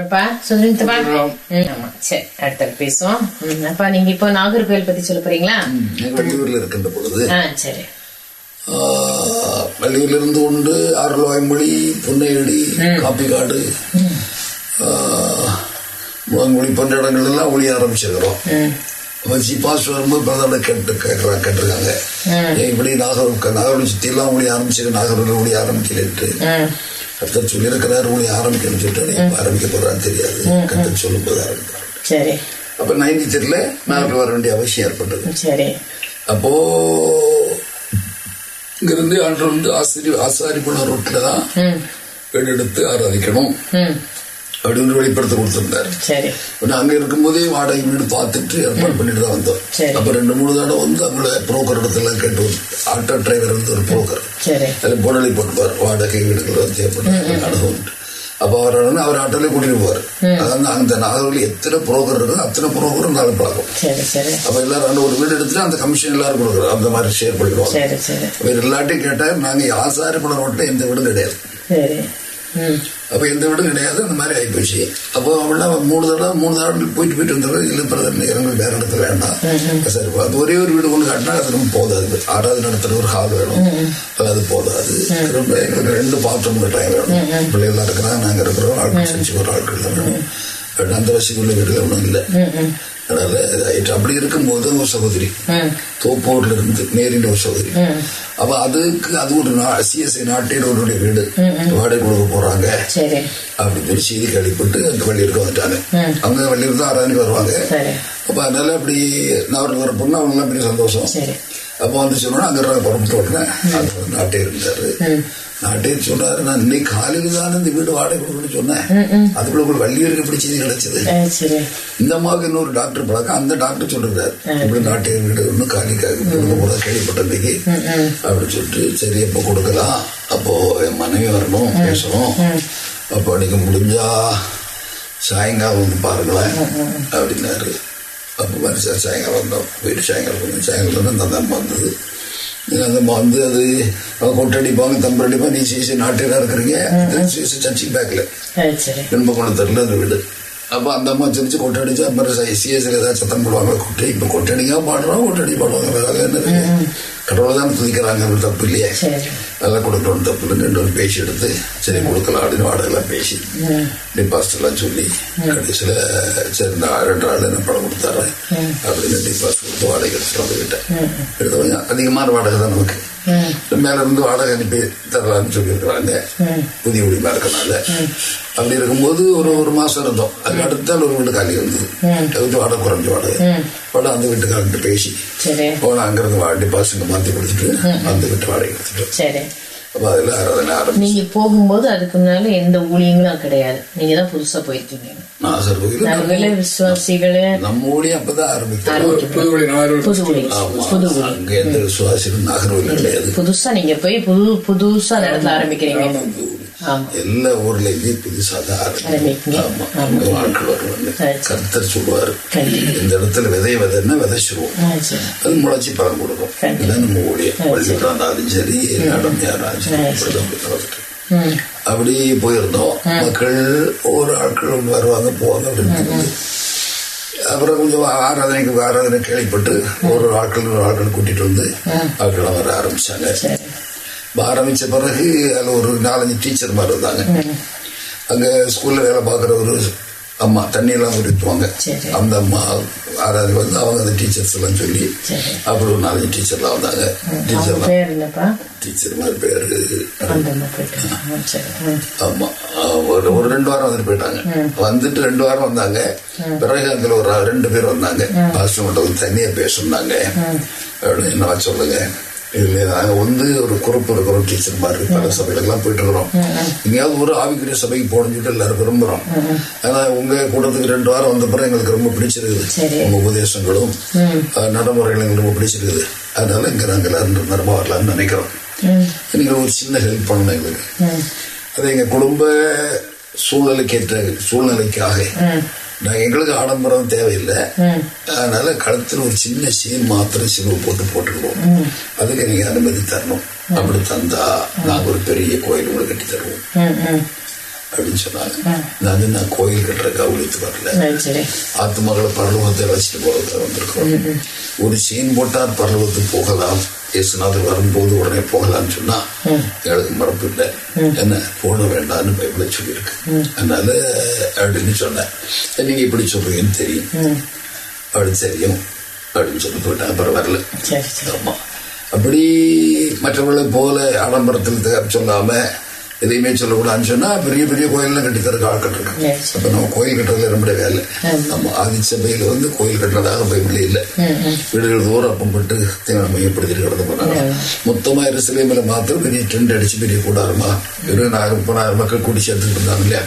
அப்பா சொல்லுங்கப்பா. ஆமா சரி அடுத்த பேசுவோம். அப்பா நீங்க இப்போ நாகர்கோவில் பத்தி சொல்ல போறீங்களா? நான் வெளியூர்ல இருக்கின்ற பொழுது. சரி. இருந்து கொண்டு அருள்வாய்மொழி புன்னையடி காப்பிக்காடு. முழங்குழி போன்ற இடங்கள் எல்லாம் ஒளிய ஆரம்பிச்சிருக்கிறோம் வச்சு பாஸ் வரும்போது பிரதமர் கேட்டு கேட்கறாங்க கேட்டிருக்காங்க. இப்படி நாகர் நாகர்வழி சுத்தி எல்லாம் ஒளி ஆரம்பிச்சு நாகர்வழி ஒளி கருத்தர் சொல்லியிருக்கிறாரு ஒளி ஆரம்பிக்கணும்னு சொல்லிட்டு ஆரம்பிக்க போறான்னு தெரியாது. கருத்தர் சொல்லும் போது சரி. அப்ப நைன்டி த்ரீல நாங்கள் வர வேண்டிய அவசியம் ஏற்பட்டது. அப்போ இங்கிருந்து அன்று வந்து ஆசிரி ஆசாரிபுண ரோட்ல தான் எடுத்து ஆராதிக்கணும். அப்படின்னு வெளிப்படுத்த கொடுத்திருந்தாரு. அங்க இருக்கும்போதே வாடகை வீடு பார்த்துட்டு ஏற்பாடு பண்ணிட்டு தான் வந்தோம். அப்ப ரெண்டு மூணு தடவை வந்து அவங்கள புரோக்கர் இடத்துல கேட்டு ஆட்டோ டிரைவர் வந்து ஒரு புரோக்கர் அதில் போனலி போட்டுப்பார் வாடகை வீடுகள் வந்து அப்ப அவர் அவர் ஆட்டோல கூட்டிட்டு போவார். அதாவது அந்த நாகர்களில் எத்தனை புரோக்கர் இருக்குதோ அத்தனை புரோக்கரும் நாலு பழக்கம். அப்ப எல்லாரும் ஒரு வீடு எடுத்துட்டு அந்த கமிஷன் எல்லாரும் கொடுக்குறோம் அந்த மாதிரி ஷேர் பண்ணிடுவாங்க. எல்லாட்டையும் கேட்டார் நாங்க ஆசாரிப்பட ரோட்ல எந்த வீடும் கிடையாது. அப்ப எந்த வீடும் கிடையாது அந்த மாதிரி ஆயிப்போச்சு அப்போ அவெல்லாம் மூணு தடவை மூணு தடவை போயிட்டு போயிட்டு வந்துடுறது இல்லை பிரதர் எங்களுக்கு வேற இடத்துல வேண்டாம் சரி அது ஒரே ஒரு வீடு ஒன்று காட்டினா அது ரொம்ப போதாது ஆறாவது நடத்துற ஒரு ஹால் வேணும் அது போதாது ரொம்ப எங்களுக்கு ரெண்டு பாத்ரூம் டைம் வேணும் பிள்ளைகள்லாம் இருக்கிறாங்க நாங்க இருக்கிறோம் ஆட்கள் செஞ்சு ஒரு ஆட்கள் வேணும் அந்த வசதிக்குள்ள வீடுகள் ஒன்றும் இல்லை அதனால. அப்படி இருக்கும்போது ஒரு சகோதரி. தோப்பூர்ல இருந்து நேரின் ஒரு சகோதரி. அப்ப அதுக்கு அது ஒரு சிஎஸ்ஐ நாட்டினோருடைய வீடு. வாடகை கொடுக்க போறாங்க. சரி. அப்படி சொல்லி செய்தி கேள்விப்பட்டு அந்த வள்ளியூருக்கு வந்துட்டாங்க. அவங்க வள்ளியூர் தான் ஆராதனைக்கு வருவாங்க. அப்ப அதனால அப்படி நான் ஒரு வர பொண்ணு அவங்க எல்லாம் பெரிய சந்தோஷம். அப்ப வந்து சொன்னா அங்க புறப்பட்டு உடனே நாட்டே இருந்தாரு. நாட்டே சொன்னாரு நான் இன்னைக்கு காலையில தான் இந்த வீடு வாடகை கொடுக்கணும்னு சொன்னேன். அதுக்குள்ள ஒரு வள்ளியூருக்கு எப்படி செய்தி கிடைச்சது. இந்த அம்மாவுக்கு இன்னொரு டாக்டர் பழக்கம் அந்த டாக்டர் சொல்றாரு இப்படி நாட்டு வீடு ஒன்றும் காலிக்காக கொடுக்க கூட கேள்விப்பட்ட இன்னைக்கு அப்படின்னு சொல்லிட்டு சரி எப்போ கொடுக்கலாம். அப்போ என் மனைவி வரணும் பேசணும். அப்போ நீங்க முடிஞ்சா சாயங்காலம் வந்து பாருங்களேன். அப்படின்னாரு. அப்போ சார் சாயங்காலம் வந்தோம் போயிட்டு சாயங்காலம் வந்து சாயங்காலம் அந்த அம்மா வந்தது அந்த அம்மா வந்து அது அவங்க கொட்டடிப்பாங்க தம்பரடிப்பாங்க நீ சிசி நாட்டிலாம் இருக்கிறீங்க சிசி சர்ச்சுக்கு பேக்கில் வெண்பகுணத்தில் அந்த வீடு அப்போ அந்த அம்மா சிரிச்சு கொட்டடிச்சு அப்புறம் சிஎஸ்ல ஏதாவது சத்தம் போடுவாங்க கொட்டை இப்போ கொட்டடிக்கா பாடுறோம் கொட்டடி பாடுவாங்க வேற என்ன இருக்கு? கடவுளை தான் துதிக்கிறாங்க அது தப்பு இல்லையே அதெல்லாம் கொடுக்கணும் தப்பு இல்லை ரெண்டு ஒரு பேசி எடுத்து சரி கொடுக்கலாம் அப்படின்னு வாடகைலாம் பேசி டிபாசிட் எல்லாம் சொல்லி கடைசியில் சரி இந்த ரெண்டு ஆள் என்ன பணம் கொடுத்தாரு அப்படின்னு டிபாசிட் கொடுத்து வாடகை எடுத்துட்டு வந்துக்கிட்டேன் எடுத்து கொஞ்சம் அதிகமான வாடகை தான் நமக்கு மேல இருந்து வாடகை அனுப்பி தரலாம்னு சொல்லியிருக்கிறாங்க. புதிய குடிமா இருக்கனால அப்படி இருக்கும்போது ஒரு ஒரு மாசம் இருந்தோம். அதுக்கு அடுத்த நாள் ஒரு வீடு காலி வந்தது அதுக்கு வாடகை குறைஞ்ச வாடகை. வாடகை அந்த வீட்டுக்காரன்ட்டு பேசி போன அங்கிருந்து வா டிபாசிட் மாத்தி கொடுத்துட்டு அந்த வீட்டு வாடகை எடுத்துட்டு. நீங்க போகும்போது அதுக்கு முன்னால எந்த ஊழியங்களும் கிடையாது. நீங்க தான் புதுசா போயிருக்கீங்க. நம்ம ஊழியம் அப்பதான் ஆரம்பிக்கிறோம். புதுசா நீங்க போய் புது புதுசா அந்த இடத்துல ஆரம்பிக்கிறீங்க. எல்லா ஊர்லயுமே புதுசா தான் ஆரம்பிக்கும் ஆட்கள் வருவாங்க. கர்த்தர் சொல்லுவாரு. இந்த இடத்துல விதை விதைன்னா விதைச்சிருவோம் அது முளைச்சி பலன் கொடுக்கும். இதான் நம்ம ஊழியம் பள்ளிக்கூடம் இருந்தாலும் சரி நடமையானாலும் சரி. இப்படிதான் போய் நடந்துட்டு. ம். அப்படி போயிருந்தோம். மக்கள் ஒவ்வொரு ஆட்கள் வருவாங்க போவாங்க அப்படின்னு அப்புறம் கொஞ்சம் ஆராதனைக்கு ஆராதனை கேள்விப்பட்டு ஒரு ஆட்கள் ஒரு ஆட்கள் கூட்டிட்டு வந்து ஆட்கள் வர ஆரம்பிச்சாங்க. ஆரம்பிச்ச பிறகு அதுல ஒரு நாலஞ்சு டீச்சர் மாதிரி இருந்தாங்க. அங்க ஸ்கூல்ல வேலை பார்க்குற ஒரு அம்மா தண்ணி எல்லாம் ஊற்றிட்டுவாங்க. அந்த அம்மா ஆராதனை வந்து அவங்க அந்த டீச்சர்ஸ் எல்லாம் சொல்லி. அப்படி ஒரு நாலஞ்சு டீச்சர்லாம் வந்தாங்க. டீச்சர்லாம் டீச்சர் மாதிரி பேரு அந்த அம்மா போயிட்டு ஆ, சரி. ம். ஆமா. ஆஹ் ஒரு ஒரு ரெண்டு வாரம் வந்துட்டு போயிட்டாங்க. வந்துட்டு ரெண்டு வாரம் வந்தாங்க. பிறகு ஒரு ரெண்டு பேர் வந்தாங்க. பாஸ்டர் மட்டும் வந்து தனியா பேசுனாங்க. அப்படின்னு சொல்லுங்க. இதுல நாங்க வந்து ஒரு குறுப்பு இருக்கிறோம் டீச்சர் மாதிரி பல சபைகளுக்கெல்லாம் போயிட்டு இருக்கிறோம். எங்கேயாவது ஒரு ஆவிக்குரிய சபைக்கு போகணும்னு சொல்லிட்டு எல்லாரும் விரும்புறோம். ஆனா உங்க கூட்டத்துக்கு ரெண்டு வாரம் வந்த பிறகு எங்களுக்கு ரொம்ப பிடிச்சிருக்குது. சரி. உங்க உபதேசங்களும் நடைமுறைகளும் எங்களுக்கு ரொம்ப பிடிச்சிருக்குது. அதனால இங்க நாங்க எல்லாரும் நிரம்ப வரலாம்னு நினைக்கிறோம். நீங்க ஒரு சின்ன ஹெல்ப் பண்ணணும் எங்களுக்கு. அது எங்க குடும்ப சூழ்நிலைக்கு ஏற்ற சூழ்நிலைக்காக நான் எங்களுக்கு ஆடம்பரம் தேவையில்லை. அதனால கழுத்துல ஒரு சின்ன சீன் மாத்திரம் சிலுவை போட்டு போட்டுருவோம் அதுக்கு நீங்க அனுமதி தரணும். அப்படி தந்தா நாங்க ஒரு பெரிய கோயில் உங்களுக்கு கட்டி தருவோம். அப்படின்னு சொன்னாங்க. நான் நான் கோயில் கட்டுறதுக்காக உழைத்து வரல. ஆ, சரி. ஆத்மகளை பரலோகத்தை அழைச்சிட்டு போறதுக்காக வந்திருக்கிறோம் ஒரு சீன் போட்டால் பரலோகத்துக்கு போகலாம். இயேசுநாதர் வரும்போது உடனே போகலாம்னு சொன்னா எனக்கு மறப்பு இல்லை என்ன? போட வேண்டாம்னு பைபிள சொல்லியிருக்கு. அதனால அப்படின்னு சொன்னேன். நீங்க இப்படி சொல்றீங்கன்னு தெரியும். அப்படின்னு தெரியும். அப்படின்னு சொல்லி போயிட்டாங்க அப்புறம் வரல. சரி சரி. ஆமா. அப்படி மற்றவர்களை போல ஆடம்பரத்தில் சொல்லாம எதையுமே சொல்லக்கூடாதுன்னு சொன்னா பெரிய பெரிய கோயில்லாம் கட்டி தரக்கு ஆள் Yes. அப்ப நம்ம கோயில் கட்டுறதுல நம்முடைய வேலை. நம்ம ஆதிச்சபையில வந்து கோயில் கட்டுறதாக பைபிள் இல்லை. வீடுகள் தூரம் அப்பம்பட்டு மையப்படுத்திட்டு கிடந்து போனாங்க. மொத்தமா எருசலேமில் மாத்திரம் பெரிய டென்ட் அடிச்சு பெரிய கூடாரமா இருபதாயிரம் முப்பதாயிரம் மக்கள் கூடி சேர்த்துட்டு இருந்தாங்க இல்லையா?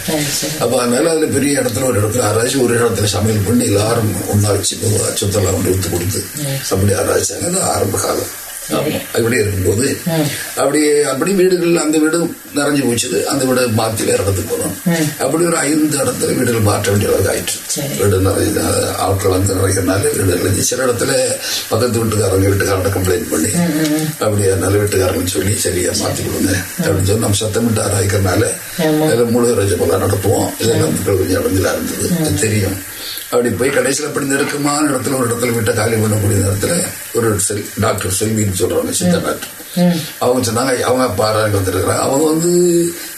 அப்ப அதனால அதுல பெரிய இடத்துல ஒரு இடத்துல ஆராய்ச்சி ஒரு இடத்துல சமையல் பண்ணி எல்லாரும் ஒன்னா வச்சு அச்சத்தெல்லாம் கொண்டு ஊத்து கொடுத்து அப்படி ஆராய்ச்சாங்க அது ஆரம்ப காலம். ஆமா. அப்படி இருக்கும்போது அப்படியே அப்படி வீடுகள் அந்த வீடு நிறைஞ்சு போச்சுது அந்த வீடு மாத்தி வேற இடத்துக்கு போனோம் அப்படி ஒரு ஐந்து இடத்துல வீடுகள் மாற்ற வேண்டிய அளவுக்கு ஆயிடுச்சு. வீடு நிறைய ஆட்கள் வந்து நிறையனால வீடு நிறைஞ்சு சில இடத்துல பக்கத்து வீட்டுக்காரங்க வீட்டுக்காரங்க கம்ப்ளைண்ட் பண்ணி அப்படியே நல்ல வீட்டுக்காரங்க சொல்லி சரியா மாத்தி கொடுங்க அப்படின்னு சொல்லி நம்ம சத்தமிட்டு ஆராய்க்கிறதுனால ஆமா. அதில் முழு ரஜபெல்லாம் நடத்துவோம். இதெல்லாம் மக்கள் கொஞ்சம் அடைஞ்சலா இருந்தது. தெரியும். அப்படி போய் கடைசியில் அப்படி நெருக்கமான இடத்துல ஒரு இடத்துல விட்ட காலி பண்ணக்கூடிய நேரத்தில் ஒரு செல் டாக்டர் செல்வின்னு சொல்றாங்க சித்த டாக்டர் அவங்க சொன்னாங்க அவங்க பாராங்க வந்திருக்கிறாங்க. அவங்க வந்து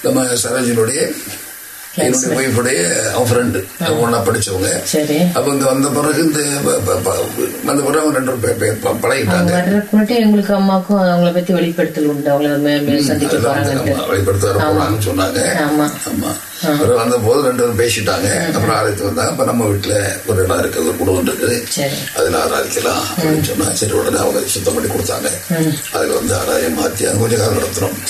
நம்ம சரோஜினுடைய ஒய்ஃபுடைய அவன் ஃப்ரெண்டு ஒன்னா படிச்சவங்க. அப்ப இங்க வந்த பிறகு இந்த வந்த பிறகு அவங்க ரெண்டு பேரும் பே- பே- பழகிட்டாங்க. எங்களுக்கு அம்மாக்கும் அவங்கள பத்தி வெளிப்படுத்தல் உண்டு. அவங்கள சந்திக்க வந்து வெளிப்படுத்த போறாங்கன்னு சொன்னாங்க. ஆமா. ஆமா. அப்புறம் வந்த போது ரெண்டு பேரும் பேசிட்டாங்க. அப்புறம் ஆராய்ச்சி வந்தாங்க அப்ப நம்ம வீட்டுல ஒரு இடம் இருக்குது ஒரு குடும்பம் இருக்குது. அதுல ஆராய்க்கலாம் அப்படின்னு சொன்னா சரி உடனே அவங்க சுத்தம் பண்ணி கொடுத்தாங்க. அதுல வந்து ஆராய மாத்தி அது கொஞ்சம் காலம் நடத்துறோம்.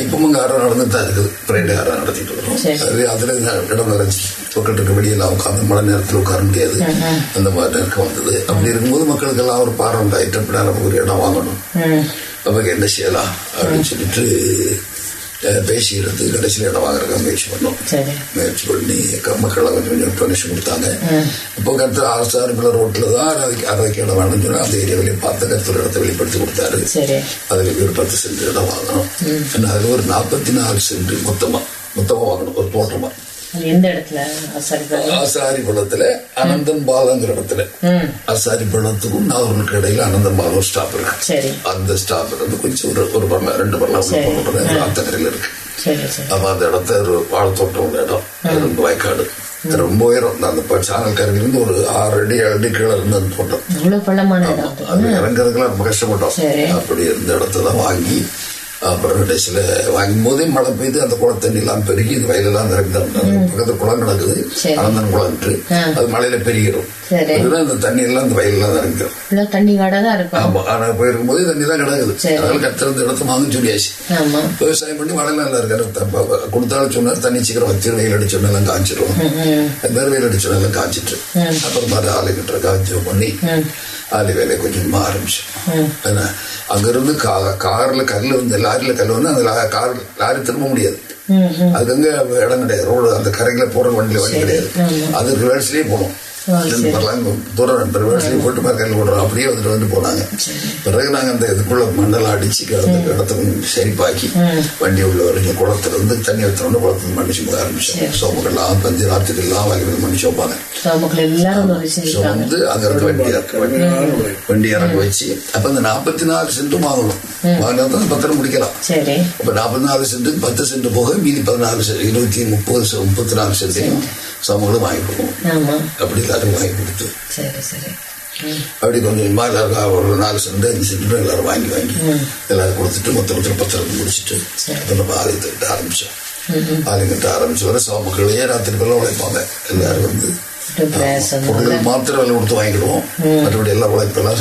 இப்பவும் ஆரம் நடந்துட்டு தான் இருக்குது பிரேட் ஆரம் நடத்திட்டு சரி. அது அதுல இடம் நிறைஞ்சு பக்கத்து இருக்க வெளியில உட்காந்து மழை நேரத்தில் உட்கார முடியாது அந்த மாதிரி நேரம் வந்தது அப்படி இருக்கும்போது மக்களுக்கெல்லாம் ஒரு பாரம் உண்டாயிட்டு அப்படின்னா நமக்கு ஒரு இடம் வாங்கணும் நமக்கு என்ன செய்யலாம் அப்படின்னு சொல்லிட்டு அஹ், பேசிக்கிறது கடைசியில் இடம் வாங்குறதுக்கு முயற்சி பண்ணோம் முயற்சி பண்ணி மக்கள்லாம் கொஞ்சம் கொஞ்சம் டொனேஷன் கொடுத்தாங்க இப்போ கருத்து ஆசாரிக்குள்ள ரோட்ல தான் அரைக்கு அரைக்கு இடம் வேணும்னு சொல்லி அந்த ஏரியாவிலையும் பார்த்து கருத்து இடத்தை வெளிப்படுத்தி கொடுத்தாரு அதுல ஒரு பத்து சென்ட் இடம் வாங்கணும் அதுல ஒரு நாற்பத்தி நாலு சென்ட் மொத்தமா மொத்தமா வாங்கணும் ஒரு தோட்டமா ஆசாரி பள்ளத்துல அனந்தன் பாலங்கிற இடத்துல. ம். ஆசாரி பள்ளத்துக்கும் நாகூருக்கு இடையில அனந்தன் பாலம் ஸ்டாப் இருக்கு. அந்த ஸ்டாப் வந்து கொஞ்சம் ஒரு ஒரு பரல ரெண்டு பரலாம் ஆத்தக்கரையில் இருக்கு. அப்ப அந்த இடத்த ஒரு வாழைத்தோட்டம் உள்ள இடம். ரொம்ப வயக்காடு. ரொம்ப உயரம். அந்த சானல் கரையிலிருந்து ஒரு ஆறு அடி ஏழு அடி கீழே இருந்த அந்த தோட்டம். அது. இறங்குறதுக்குலாம் ரொம்ப கஷ்டப்பட்டோம். அப்படி இருந்த இடத்த தான் வாங்கி அப்புறம் கடைசியில் வாங்கும் போதே மழை பெய்து அந்த குளம் தண்ணி எல்லாம் பெருகி இது வயலெல்லாம் நிரம்பி பக்கத்துல குளம் கிடக்குது. அனந்தன் குளம்ட்டு. அது மழையில பெருகிடும். அந்த தண்ணி எல்லாம் வயலெல்லாம் நிரம்பிடும். ஃபுல்லா தண்ணி ஆமா ஆனா போயிருக்கும் போது தண்ணி தான் கிடக்குது. அதனால கத்திருந்த இடத்த வாங்க சொல்லியாச்சு. விவசாயம் பண்ணி மழை நல்லா இருக்காரு. கொடுத்தாலும் சொன்னார் தண்ணி சீக்கிரம் வச்சு வெயில் அடிச்சோன்னா எல்லாம் அது மாதிரி வெயில் அடிச்சோன்னா எல்லாம் காய்ச்சிட்டு. அப்புறம் மாதிரி ஆலை கட்டுற காய்ச்சி பண்ணி ஆலை வேலையை கொஞ்சமா அங்க இருந்து கா- கார்ல கல்லு வந்து லாரியில கல்லு வந்து அந்த கார் லாரி திரும்ப முடியாது ம் அதுங்க இடம் கிடையாது ரோடு அந்த கரையில போற வண்டியில வண்டி கிடையாது அது ரிவர்ஸ்லயே போகணும் வரலாம் தூரம் ரிவர்ஸ்லயே போட்டு மாதிரி கல் போடுறோம் அப்படியே வந்துட்டு வந்து போனாங்க பிறகு நாங்க அந்த இதுக்குள்ள மண்டலம் அடிச்சு கிடந்த இடத்த கொஞ்சம் சரிப்பாக்கி வண்டி உள்ள வரைக்கும் குளத்துல இருந்து தண்ணி ஊற்றணும் குளத்துல மண்ணி சுமக்க ஆரம்பிச்சோம். சோமக்கெல்லாம் பஞ்சு எல்லாரும் உதவி ஸோ செஞ்சுட்டாங்க வந்து அங்க இருந்து வண்டி இறக்க வண்டி இறக்க வச்சு அப்ப அந்த நாற்பத்தி நாலு சென்ட்டும் வாங்கணும் வாங்கினா தான் பத்திரம் முடிக்கலாம். சரி. அப்ப நாற்பத்தி நாலு சென்ட் பத்து சென்ட் போக மீதி பதினாலு சென்ட் இருபத்தி முப்பது முப்பத்தி நாலு சென்ட்டையும் சமூகம் வாங்கி கொடுக்கணும். ஆமா. அப்படி எல்லாரும் வாங்கி கொடுத்து. அப்படி கொஞ்சம் கொஞ்சமா எல்லாரும் ஒரு நாலு சென்ட் அஞ்சு சென்ட் எல்லாரும் வாங்கி வாங்கி எல்லாரும் கொடுத்துட்டு மொத்த மொத்தம் பத்திரத்தை முடிச்சுட்டு அப்ப நம்ம ஆலயத்தை கட்ட ஆரம்பிச்சோம். ஆலயம் கட்ட ஆரம்பிச்ச வரை சமக்களையே ராத்திரி போல உழைப்பாங்க. எல்லாரும் வந்து பொருட்கள் மாத்திரம் விலை கொடுத்து வாங்கிடுவோம். மற்றபடி எல்லா உழைப்பெல்லாம்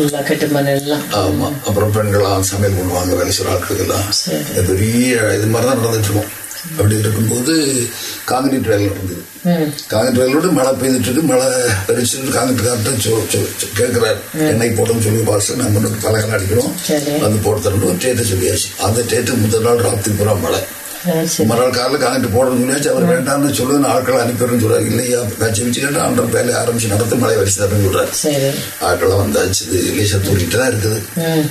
எல்லாம் கட்டுமணம் எல்லாம். ஆமா. அப்புறம் பெண்களாம் சமையல் பண்ணுவாங்க வேலை செய்கிற ஆட்கள் எல்லாம் பெரிய இது மாதிரி தான் நடந்துட்டு இருக்கும். அப்படி இருக்கும்போது காங்கிரீட் வேலை நடந்தது காங்கிரீட் வேலையோடு மழை பெய்துட்டு இருக்கு மழை அடிச்சுட்டு காங்கிரீட் கார்ட்ட கேட்கிறாரு. எண்ணெய் போட்டோம்னு சொல்லி பாஸ் நம்ம பலகெல்லாம் அடிக்கிறோம். வந்து போட்டு தரணும் டேட்டை சொல்லியாச்சு. அந்த டேட்டு முதல் நாள் ராத்திரி பூரா மழை. மறுநாள் காலையில் காங்கிட்டு போடணும்னு சொல்லியாச்சு. அவர் வேண்டாம்னு சொல்லுது நான் ஆட்களை அனுப்பிடுறேன்னு சொல்றாரு. இல்லையா கட்சி வச்சு கேட்டா அந்த வேலையை ஆரம்பிச்சு நடத்த மழை வரிசை தரேன்னு சொல்றாரு. சரி. ஆட்களை வந்தாச்சு. லேசா தூக்கிட்டு தான் இருக்குது.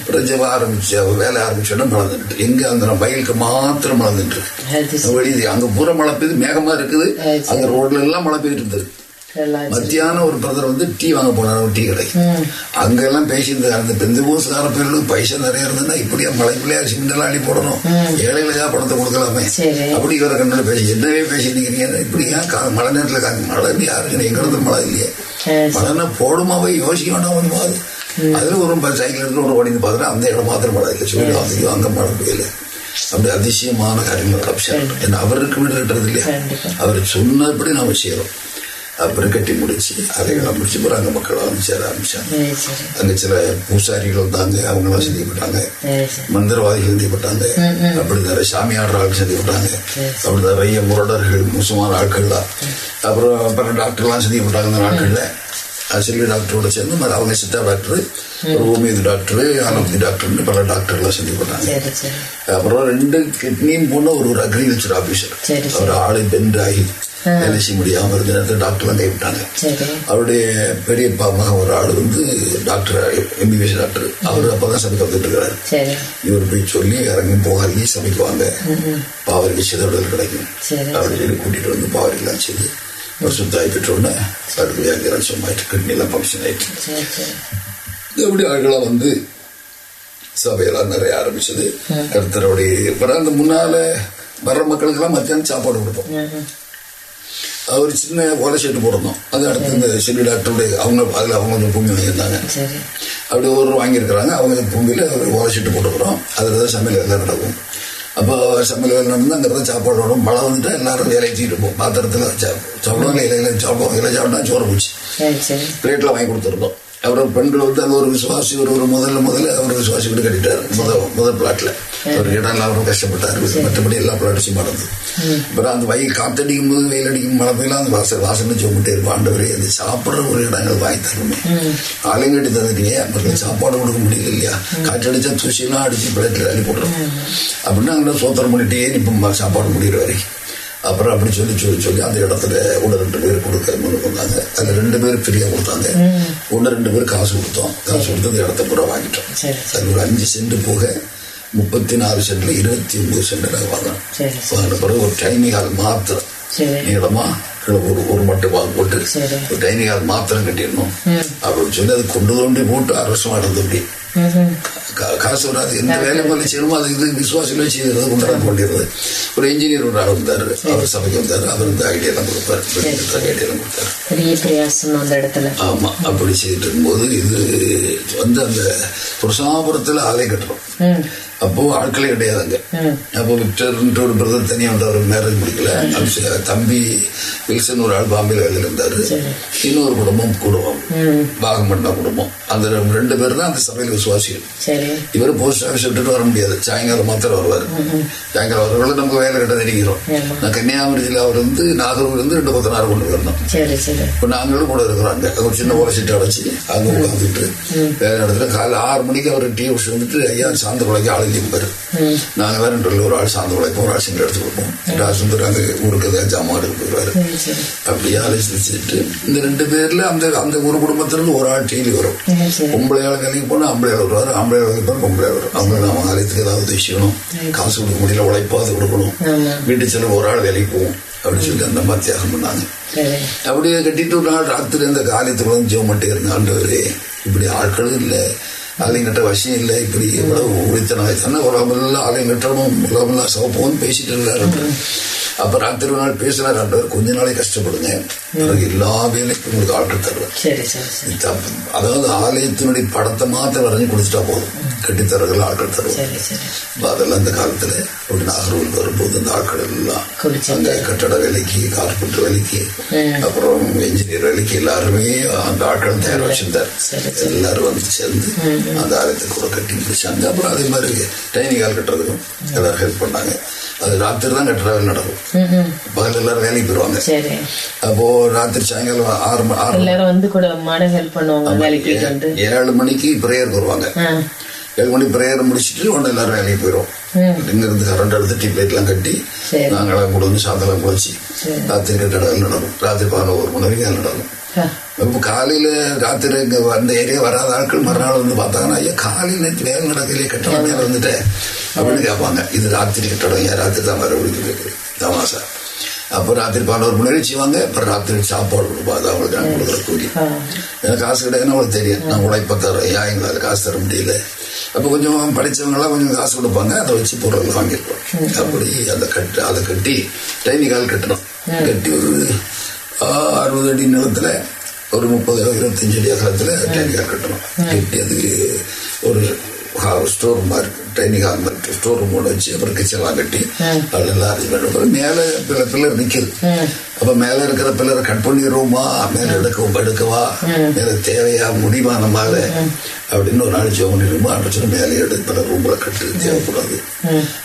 பிரஜவ ஆரம்பிச்சு அவ வேலை ஆரம்பிச்சோன்னா மழந்துட்டு எங்க அந்த வயலுக்கு மாத்திரம் மழந்துட்டு இருக்கு. வெளியே அங்க பூரா மழை பெய்யுது மேகமா இருக்குது. அங்க ரோட்ல எல்லாம் மழை பெய்யிட்டு இருந்தது. மத்தியானம் ஒரு பிரதர் வந்து டீ வாங்க போனார் டீ கடைக்கு அங்கெல்லாம் பேசியிருந்தாங்க அந்த பெந்து பூசுகார பேர்களுக்கு பைசா நிறைய இருந்ததுன்னா இப்படியா மழை பிள்ளையா சிமெண்டெல்லாம் அள்ளி போடணும். ஏழைகளுக்கா பணத்தை கொடுக்கலாமே. அப்படி இவரை கண்ணோட பேசி என்னவே பேசிக்கிறீங்க இப்படியா மழை நேரத்தில் காங்க மழை யாருக்கு எங்க இடத்துல மழை இல்லையே. மழைன்னா போடுமாவே யோசிக்க வேண்டாம் அது அதுல ஒரு சைக்கிள் எடுத்து ஒரு ஓடிந்து பார்த்தா அந்த இடம் மாத்திரம் மழை இல்லை. சொல்லி அங்கேயும் அங்க மழை பெய்யல. அப்படி அதிசயமான காரியங்கள் ஏன்னா அவருக்கு வீடு கட்டுறது இல்லையா. அவர் சொன்னபடி நாம செய்யறோம். அப்புறம் கட்டி முடிச்சு அதைகளை முடிச்சு அப்புறம் அங்க மக்கள் வந்து சேர ஆரம்பிச்சாங்க அங்க சில பூசாரிகள் வந்தாங்க அவங்களாம் சந்திக்கப்பட்டாங்க. மந்திரவாதிகள் சந்திக்கப்பட்டாங்க. அப்படி நிறைய சாமியாடுற ஆள் சந்திக்கப்பட்டாங்க. அப்படி நிறைய முரடர்கள் மோசமான ஆட்கள்லாம். அப்புறம் அப்புறம் டாக்டர்லாம் சந்திக்கப்பட்டாங்க அந்த நாட்கள்ல. சில்வி டாக்டரோட சேர்ந்து அவங்க Siddha doctor homeopathy doctor allopathy டாக்டர்னு பல டாக்டர்லாம் சரி சரி அப்புறம் ரெண்டு கிட்னியும் போன ஒரு ஒரு அக்ரிகல்ச்சர் ஆபீசர் சரி, சரி. அவர் ஆளு பெண்ட் ஆகி வேலை செய்ய முடியாம இருந்த நேரத்தில் டாக்டர்லாம் கைவிட்டாங்க அவருடைய பெரியப்பா மகன் ஒரு ஆள் வந்து டாக்டர் எம்பிபிஎஸ் டாக்டர் அவர் அப்பதான் சமைக்க வந்துட்டு இருக்கிறாரு இவர் போய் சொல்லி இறங்கி போகாதீங்க சமைக்கு வாங்க பாவரிக்கு சிதறல் கிடைக்கும். அப்படின்னு சொல்லி கூட்டிட்டு வந்து பாவரிக்கெல்லாம் செய்து ஒரு சுத்தாய் பெற்றோடனே அடுத்து வியாக்கிரம் ஃபங்க்ஷன் ஆயிட்டு அப்படி ஆட்களாக வந்து சபையெல்லாம் நிறைய ஆரம்பிச்சது கருத்தருடைய அந்த முன்னால வர்ற மக்களுக்கெல்லாம் மத்தியானம் சாப்பாடு கொடுப்போம் அவர் சின்ன ஓலை ஷீட்டு போடணும் அது அடுத்து இந்த செல்லி டாக்டருடைய அவங்க அதில் அவங்க கொஞ்சம் பூமி வாங்கியிருந்தாங்க அப்படி ஒரு வாங்கியிருக்கிறாங்க அவங்க பூமியில் ஒரு ஓலை ஷீட்டு போட்டுக்கிறோம் அதில் தான் சமையல் எல்லாம் நடக்கும் அப்போ சமையல் தான் சாப்பாடு வரும் மழை வந்துட்டா எல்லாரும் வேலையை தூக்கிட்டு இருப்போம் பாத்திரத்தில் சாப்பிடுவாங்க இலையில சாப்பிடுவோம். இலை சாப்பிட்டா சோறு போச்சு. பிளேட்ல வாங்கி கொடுத்துருந்தோம். அப்புறம் பெண்கள் வந்து அது ஒரு விசுவாசி ஒரு ஒரு முதல்ல முதல்ல அவர் விசுவாசி வீடு கட்டிட்டாரு. முதல் முதல் பிளாட்ல ஒரு இடம் அவரும் கஷ்டப்பட்டாரு. மற்றபடி எல்லா பிளாட்ஸும் நடந்தது அப்புறம் அந்த வயல் காத்தடிக்கும் போது வெயில் அடிக்கும் மழை பெய்யலாம் அந்த வாசல் வாசனை சொல்லிட்டே ஆண்டவரே அந்த சாப்பிடுற ஒரு இடங்கள் வாங்கி தருமே. ஆலையும் கட்டி தந்துட்டீங்க. மக்களுக்கு சாப்பாடு கொடுக்க முடியல இல்லையா? காற்றடிச்சா தூசியெல்லாம் அடிச்சு பிளேட்ல அள்ளி போடுறோம் அப்படின்னு அங்கே சோத்திரம் பண்ணிட்டே இப்போ சாப்பாடு முடிகிற வரைக்கும். அப்புறம் அப்படி சொல்லி சொல்லி சொல்லி அந்த இடத்துல ஒன்று ரெண்டு பேர் கொடுக்க வந்தாங்க அதில் ரெண்டு பேர் ஃப்ரீயாக கொடுத்தாங்க. ஒன்று ரெண்டு பேர் காசு கொடுத்தோம். காசு கொடுத்து அந்த இடத்த பூரா வாங்கிட்டோம். அது ஒரு அஞ்சு சென்ட் போக முப்பத்தி நாலு சென்ட்ல இருபத்தி ஒன்பது சென்ட் நாங்கள் வாங்கினோம். வாங்கின பிறகு ஒரு டைனிங் ஹால் மாத்திரம். நீளமா ஒரு ஒரு மட்டும் வாங்க போட்டு. ஒரு டைனிங் ஹால் மாத்திரம் கட்டிடணும். அப்படின்னு சொல்லி அது கொண்டு தோண்டி போட்டு வருஷமா இருந்தது அப்படி. காசு வராது. எந்த வேலை செய்யணுமோ அது இது விசுவாசிகளை செய்யறது கொண்டாட கொண்டிருந்தது ஒரு இன்ஜினியர் ஒரு ஆள் வந்தார். அவர் சபைக்கு வந்தார். அவர் இந்த ஐடியாலாம் கொடுப்பார். ஐடியாலாம் கொடுத்தாரு. பெரிய பிரயாசம் அந்த இடத்துல. ஆமா அப்படி செய்துட்டு இருக்கும்போது இது வந்து அந்த புருஷாபுரத்துல ஆலை கட்டுறோம். அப்போ ஆட்களே கிடையாது அங்க ம். அப்போ விக்டர்ன்ற ஒரு பிரதர் தனியா வந்து அவர் மேரேஜ் முடிக்கல. தம்பி வில்சன் ஒரு ஆள் பாம்பேல வேலையில் இருந்தாரு. இன்னொரு குடும்பம் குடும்பம் பாகமண்டா குடும்பம். அந்த ரெண்டு பேர் தான் அந்த சபையில் விசுவாசிகள். இவர் போஸ்ட் ஆஃபீஸ் விட்டுட்டு வர முடியாது. சாயங்காலம் மாத்திரம் வருவார். சாயங்காலம் வரவங்கள நமக்கு வேலை கிட்ட இருக்கிறோம் ஆமா. நான் கன்னியாகுமரி ஜில்லாவில் இருந்து நாகர்கோவில் இருந்து ரெண்டு பத்து நேரம் கொண்டு வரணும். இப்போ நாங்களும் கூட இருக்கிறோம் அங்க ஒரு சின்ன ஓலை சீட்டை அடைச்சி அங்க உட்காந்துட்டு வேலை நடத்துல காலைல ஆறு மணிக்கு அவர் டீ குடிச்சு வந்துட்டு ஐயா சாந்த குலைக்கு ஆள் இருப்பாரு நாங்க வேற ரெண்டு ஒரு ஆள் சாந்த குலைப்போம் ஒரு ஆள் சிங்கிள் எடுத்து கொடுப்போம். ராஜ் வந்து அங்க ஊருக்கு ஏதாவது ஜாமான் போயிடுவாரு சரி. அப்படியே ஆலோசிச்சுட்டு இந்த ரெண்டு பேர்ல அந்த அந்த ஒரு குடும்பத்துல இருந்து ஒரு ஆள் டீலி வரும். பொம்பளை ஆள் வேலைக்கு போனா ஆம்பளை ஆள் வருவாரு ஆம்பளை ஆள் போனா பொம்பளை ஆள் வரும். அவங்க நம்ம ஆலயத்துக்கு ஏதாவது உதவி செய்யணும். காசு கொடுக்க முடியல உழைப்பாது கொடுக்கணும். வீட்டு செலவு ஒரு ஆள் வேலைக்கு போகும். அப்படின்னு சொல்லி அந்த மாதிரி தியாகம் பண்ணாங்க. அப்படியே கட்டிட்டு ஒரு நாள் ராத்திரி அந்த காலத்துக்கு வந்து ஜெபம் பண்ணிட்டே இருந்த ஆண்டவரே இப்படி ஆட்களும் இல்லை. ஆலயம் கட்ட வசியம் இல்லை இப்படி எவ்வளவு உரித்தனாக தானே உலகமெல்லாம் ஆலயம் கட்டணும் உலகமெல்லாம் சவப்போன்னு பேசிட்டு இருக்காரு அப்ப ராத்திரி ஒரு நாள் பேசுறாரு ஆண்டவர் கொஞ்ச நாளே கஷ்டப்படுங்க. பிறகு எல்லா வேலைக்கும் உங்களுக்கு ஆர்டர் தப்பு. அதாவது ஆலயத்தினுடைய படத்தை மாத்திரம் வரைஞ்சு கொடுத்துட்டா போதும். கட்டித்தரர்கள் ஆட்கள் தருவோம் அதெல்லாம் அந்த காலத்துல ஒரு நாகர்கோவில் வரும்போது அந்த ஆட்கள் எல்லாம் அங்க கட்டட வேலைக்கு கார்பெண்டர் வேலைக்கு அப்புறம் இன்ஜினியர் வேலைக்கு எல்லாருமே அந்த ஆட்கள் தயார் வச்சிருந்தார். சரி, எல்லாரும் வந்து சேர்ந்து அந்த ஆலயத்தை கூட கட்டி முடிச்சாங்க அப்புறம் அதே மாதிரி டைனிங் ஹால் கட்டுறதுக்கும் எல்லாரும் ஹெல்ப் பண்ணாங்க. அது ராத்திரி தான் கட்டுற வேலை நடக்கும். பகல் எல்லாரும் வேலைக்கு போயிடுவாங்க சரி. அப்போ ராத்திரி சாயங்காலம் ஆறு ஆறு வந்து கூட ஹெல்ப் பண்ணுவாங்க ஏழு மணிக்கு பிரேயருக்கு வருவாங்க ஏழு மணி பிரேயர் முடிச்சிட்டு உடனே எல்லாரும் வேலைக்கு போயிடும் இங்க இருந்து கரண்ட் எடுத்து டீ எல்லாம் கட்டி. நாங்களாம் கொண்டு வந்து சாந்தலாம் குளிச்சு. ராத்திரி கட்டடம் நடக்கும். ராத்திரி பதினோரு மணி வரைக்கும் நடக்கும். இப்போ காலையில ராத்திரி இங்க அந்த ஏரியா வராத ஆட்கள் மறுநாள் வந்து பார்த்தாங்கன்னா ஐயா காலையில் நேற்று வேலை நடக்கலையே கட்டடம் மேல வந்துட்டேன் அப்படின்னு கேட்பாங்க இது ராத்திரி கட்டடம் ஏன் ராத்திரி தான் வர அப்படின்னு தமாசா அப்போ ராத்திரி பதினோரு மணி வரைக்கும் செய்வாங்க அப்புறம் ராத்திரி சாப்பாடு கொடுப்பா அது அவங்களுக்கு நான் கொடுக்குற கூலி. எனக்கு காசு கிடையாதுன்னு அவங்களுக்கு தெரியும் நான் உழைப்ப தரோம் ஏன் எங்களால் காசு தர முடியல அப்போ கொஞ்சம் படிச்சவங்களாம் கொஞ்சம் காசு கொடுப்பாங்க அதை வச்சு பொருள் வாங்கிருப்போம் அப்படி அந்த கட்டு அதை கட்டி டைனிகால் கட்டணும் கட்டி ஒரு அறுபது அடி நிலத்துல ஒரு முப்பது இருபத்தஞ்சு அடி அகலத்துல கட்டணும். கட்டி அதுக்கு ஒரு ஸ்டோர் ரூம் இருக்கு. டைனிங் ஹால் மாதிரி ஸ்டோர் ரூம் ஒன்று வச்சு அப்புறம் கிச்சன்லாம் கட்டி அதில் எல்லாம் அரேஞ்ச் பண்ணுவோம் மேலே பிள்ளை பில்லர் நிற்குது அப்போ மேலே இருக்கிற பில்லரை கட் பண்ணிடுவோமா மேலே எடுக்கவும் எடுக்கவா மேலே தேவையா? முடியுமா நம்மால அப்படின்னு ஒரு நாள் ஜோம் பண்ணிடுமா அப்படின்னு சொல்லி மேலே எடுத்து ரூம்ல கட்டு தேவைக்கூடாது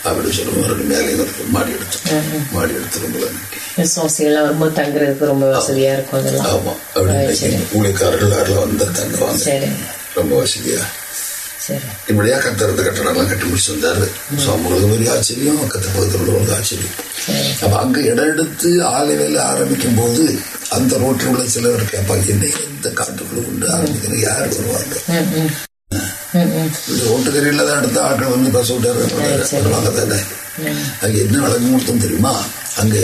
அப்படின்னு சொல்லுவோம் ரெண்டு மேலேயும் இருக்கு மாடி எடுத்து மாடி எடுத்து ரூம்ல வரும்போது தங்குறதுக்கு ரொம்ப வசதியா இருக்கும் ஆமா. அப்படி ஊழியக்காரர்கள் வந்து தங்குவாங்க சரி. ரொம்ப வசதியா. இப்படியா கத்துறது கட்டடம்லாம் கட்டி முடிச்சு வந்தாரு ஸோ அவங்களுக்கு பெரிய ஆச்சரியம். கத்த பக்கத்தில் உள்ளவங்களுக்கு ஆச்சரியம் அப்ப அங்க இடம் எடுத்து ஆலை வேலை ஆரம்பிக்கும் போது அந்த ரோட்டில் உள்ள சிலவர் கேட்பாங்க என்ன இந்த காட்டுக்குள்ள கொண்டு ஆரம்பிக்கணும்? யார் வருவாங்க? ரோட்டுக்கரையில தான் எடுத்து ஆட்கள் வந்து பஸ் விட்டாரு வருவாங்க தானே? அங்க என்ன வழக்கு கொடுத்தோம் தெரியுமா? அங்க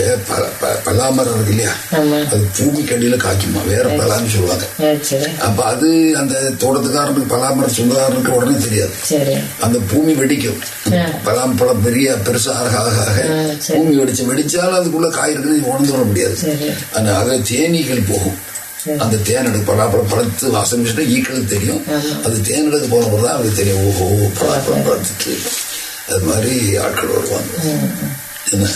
பலாமரம் இருக்கு இல்லையா? அது பூமிக்கு அடியில காய்க்குமா? வேற பலான்னு சொல்லுவாங்க. அப்ப அது அந்த தோட்டத்துக்காரனுக்கு பலாமரம் சொந்தக்காரனுக்கு உடனே தெரியாது. அந்த பூமி வெடிக்கும். பலாம் பழம் பெரிய பெருசா ஆக ஆக. பூமி வெடிச்சு வெடிச்சாலும் அதுக்குள்ள காய் இருக்குன்னு உணர்ந்து வர முடியாது. ஆனா அதுல தேனீகள் போகும். அந்த தேன் எடுக்க பலாப்பழம் பழத்து வாசம் ஈக்களுக்கு தெரியும். அது தேன் எடுக்க போனவர் தான் அவருக்கு தெரியும். ஓஹோ பலாப்பழம் பழத்துக்கு அது மாதிரி ஆட்கள் வருவாங்க. என்ன?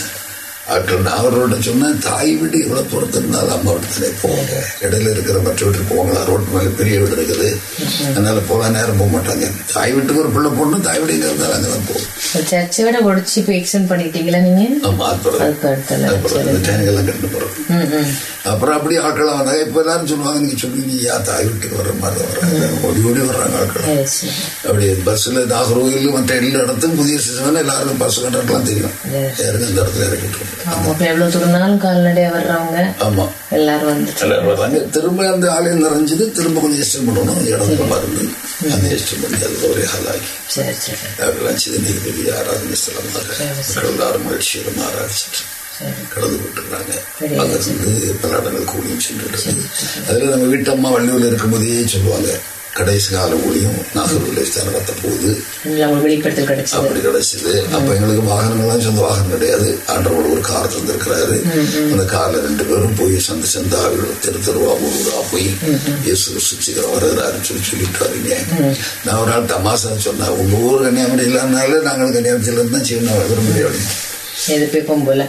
நான் அவரோட சொன்னேன் தாய் வீடு எவ்வளவு தூரத்து இருந்தாலும் அம்மா வீட்டுல போவாங்க. இடையில இருக்கிற மற்ற வீட்டுக்கு போவாங்களா? ரோட்டு மேல பெரிய வீடு இருக்குது. அதனால போலாம் நேரம் போக மாட்டாங்க. தாய் வீட்டுக்கு ஒரு பிள்ளை பொண்ணு தாய் வீடு எங்க இருந்தாலும் அங்கதான் போகும். சர்ச்சை விட ஒடிச்சு இப்போ எக்ஸ்டெண்ட் பண்ணிட்டீங்களா நீங்க? ஆமா கட்டு போறோம். அப்புறம் அப்படி ஆட்கள் வந்தாங்க இப்ப எல்லாரும் சொல்லுவாங்க நீங்க சொல்லுவீங்க யா தாய் வீட்டுக்கு வர்ற மாதிரி தான் வர்றாங்க ஓடி ஓடி வர்றாங்க ஆட்கள். அப்படி பஸ்ல நாகர்கோவில் மற்ற எல்லா இடத்தும் புதிய ஸ்டேஷன் எல்லாருக்கும் பஸ் கண்டக்டர்லாம் தெரியும். யாருக்கும் இந்த இடத்துல அப்ப எவ்வளவு தூரம்னாலும் கால்நடையா வர்றவங்க ஆமா. எல்லாரும் வந்து திரும்ப அந்த ஆலயம் நிறைஞ்சது திரும்ப கொஞ்சம் எஸ்டம் பண்ணணும். இடம் அந்த எஸ்டம் பண்ணி அது ஒரே சரி அதெல்லாம் இன்னைக்கு பெரிய ஆராதனை ஸ்தலமாக ஆராதிச்சிட்டு கடந்து விட்டுருக்காங்க அங்க இருந்து பல இடங்கள் கூலியும் சென்று அதுல நம்ம வீட்டம்மா வள்ளியூர்ல இருக்கும்போதே சொல்லுவாங்க. கடைசி கால ஊழியம் நாகர்கோவில் தான் நடத்த போகுது அப்படி கிடைச்சது. அப்ப எங்களுக்கு வாகனங்கள்லாம் சொந்த வாகனம் கிடையாது. ஆண்டவர் ஒரு கார் தந்திருக்கிறாரு. அந்த கார்ல ரெண்டு பேரும் போய் சந்த சந்தா தெரு தெருவா ஊர் போய் இயேசு சுச்சிக்கிற வருகிறாருன்னு சொல்லி சொல்லிட்டு வரீங்க நான் ஒரு நாள் தமாசா சொன்னேன். உங்க ஊர் கன்னியாகுமரி இல்லாதனால நாங்கள் கன்னியாகுமரியில இருந்து செய்யணும் விரும்புகிறேன் எதிர்ப்பிப்போம் போல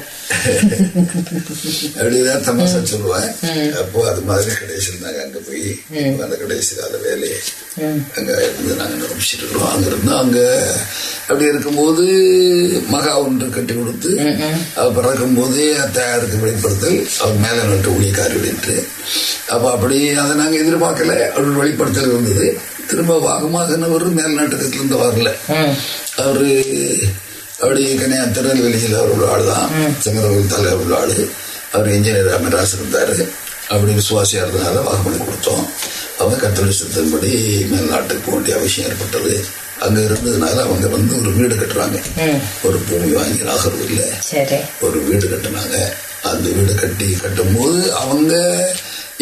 அப்படிதான் தமாசா சொல்லுவேன் அப்போ அது மாதிரி கடைசியில் நாங்க அங்க போய் அந்த கடைசி கால வேலையை அங்க இருந்து நாங்க நிரம்பிச்சிட்டு இருக்கிறோம் அங்க இருந்து அங்க அப்படி இருக்கும்போது மகா ஒன்று கட்டி கொடுத்து அவ பிறக்கும் போதே தயாருக்கு வெளிப்படுத்தல் அவர் மேல நட்டு ஊழியக்காரி அப்படின்ட்டு அப்ப அப்படி அதை நாங்க எதிர்பார்க்கல அவர் வெளிப்படுத்தல் இருந்தது திரும்ப வாகமாகனவர் மேல் நாட்டகத்துல இருந்து வரல அவரு அப்படி கன்னியா திருநெல்வேலியில் அவர் உள்ள ஆள் தான் சங்கரவில் தலை உள்ள ஆள். அவர் இன்ஜினியர் மெட்ராஸ் இருந்தார். அப்படி விசுவாசியா இருந்தனால வாக்குமூலம் கொடுத்தோம். அவங்க கத்தோலிசத்தின்படி மேல்நாட்டுக்கு போக வேண்டிய அவசியம் ஏற்பட்டது. அங்க இருந்ததுனால அவங்க வந்து ஒரு வீடு கட்டுறாங்க. ஒரு பூமி வாங்கி நாகர்கோவில்ல சரி. ஒரு வீடு கட்டினாங்க. அந்த வீடு கட்டி கட்டும்போது அவங்க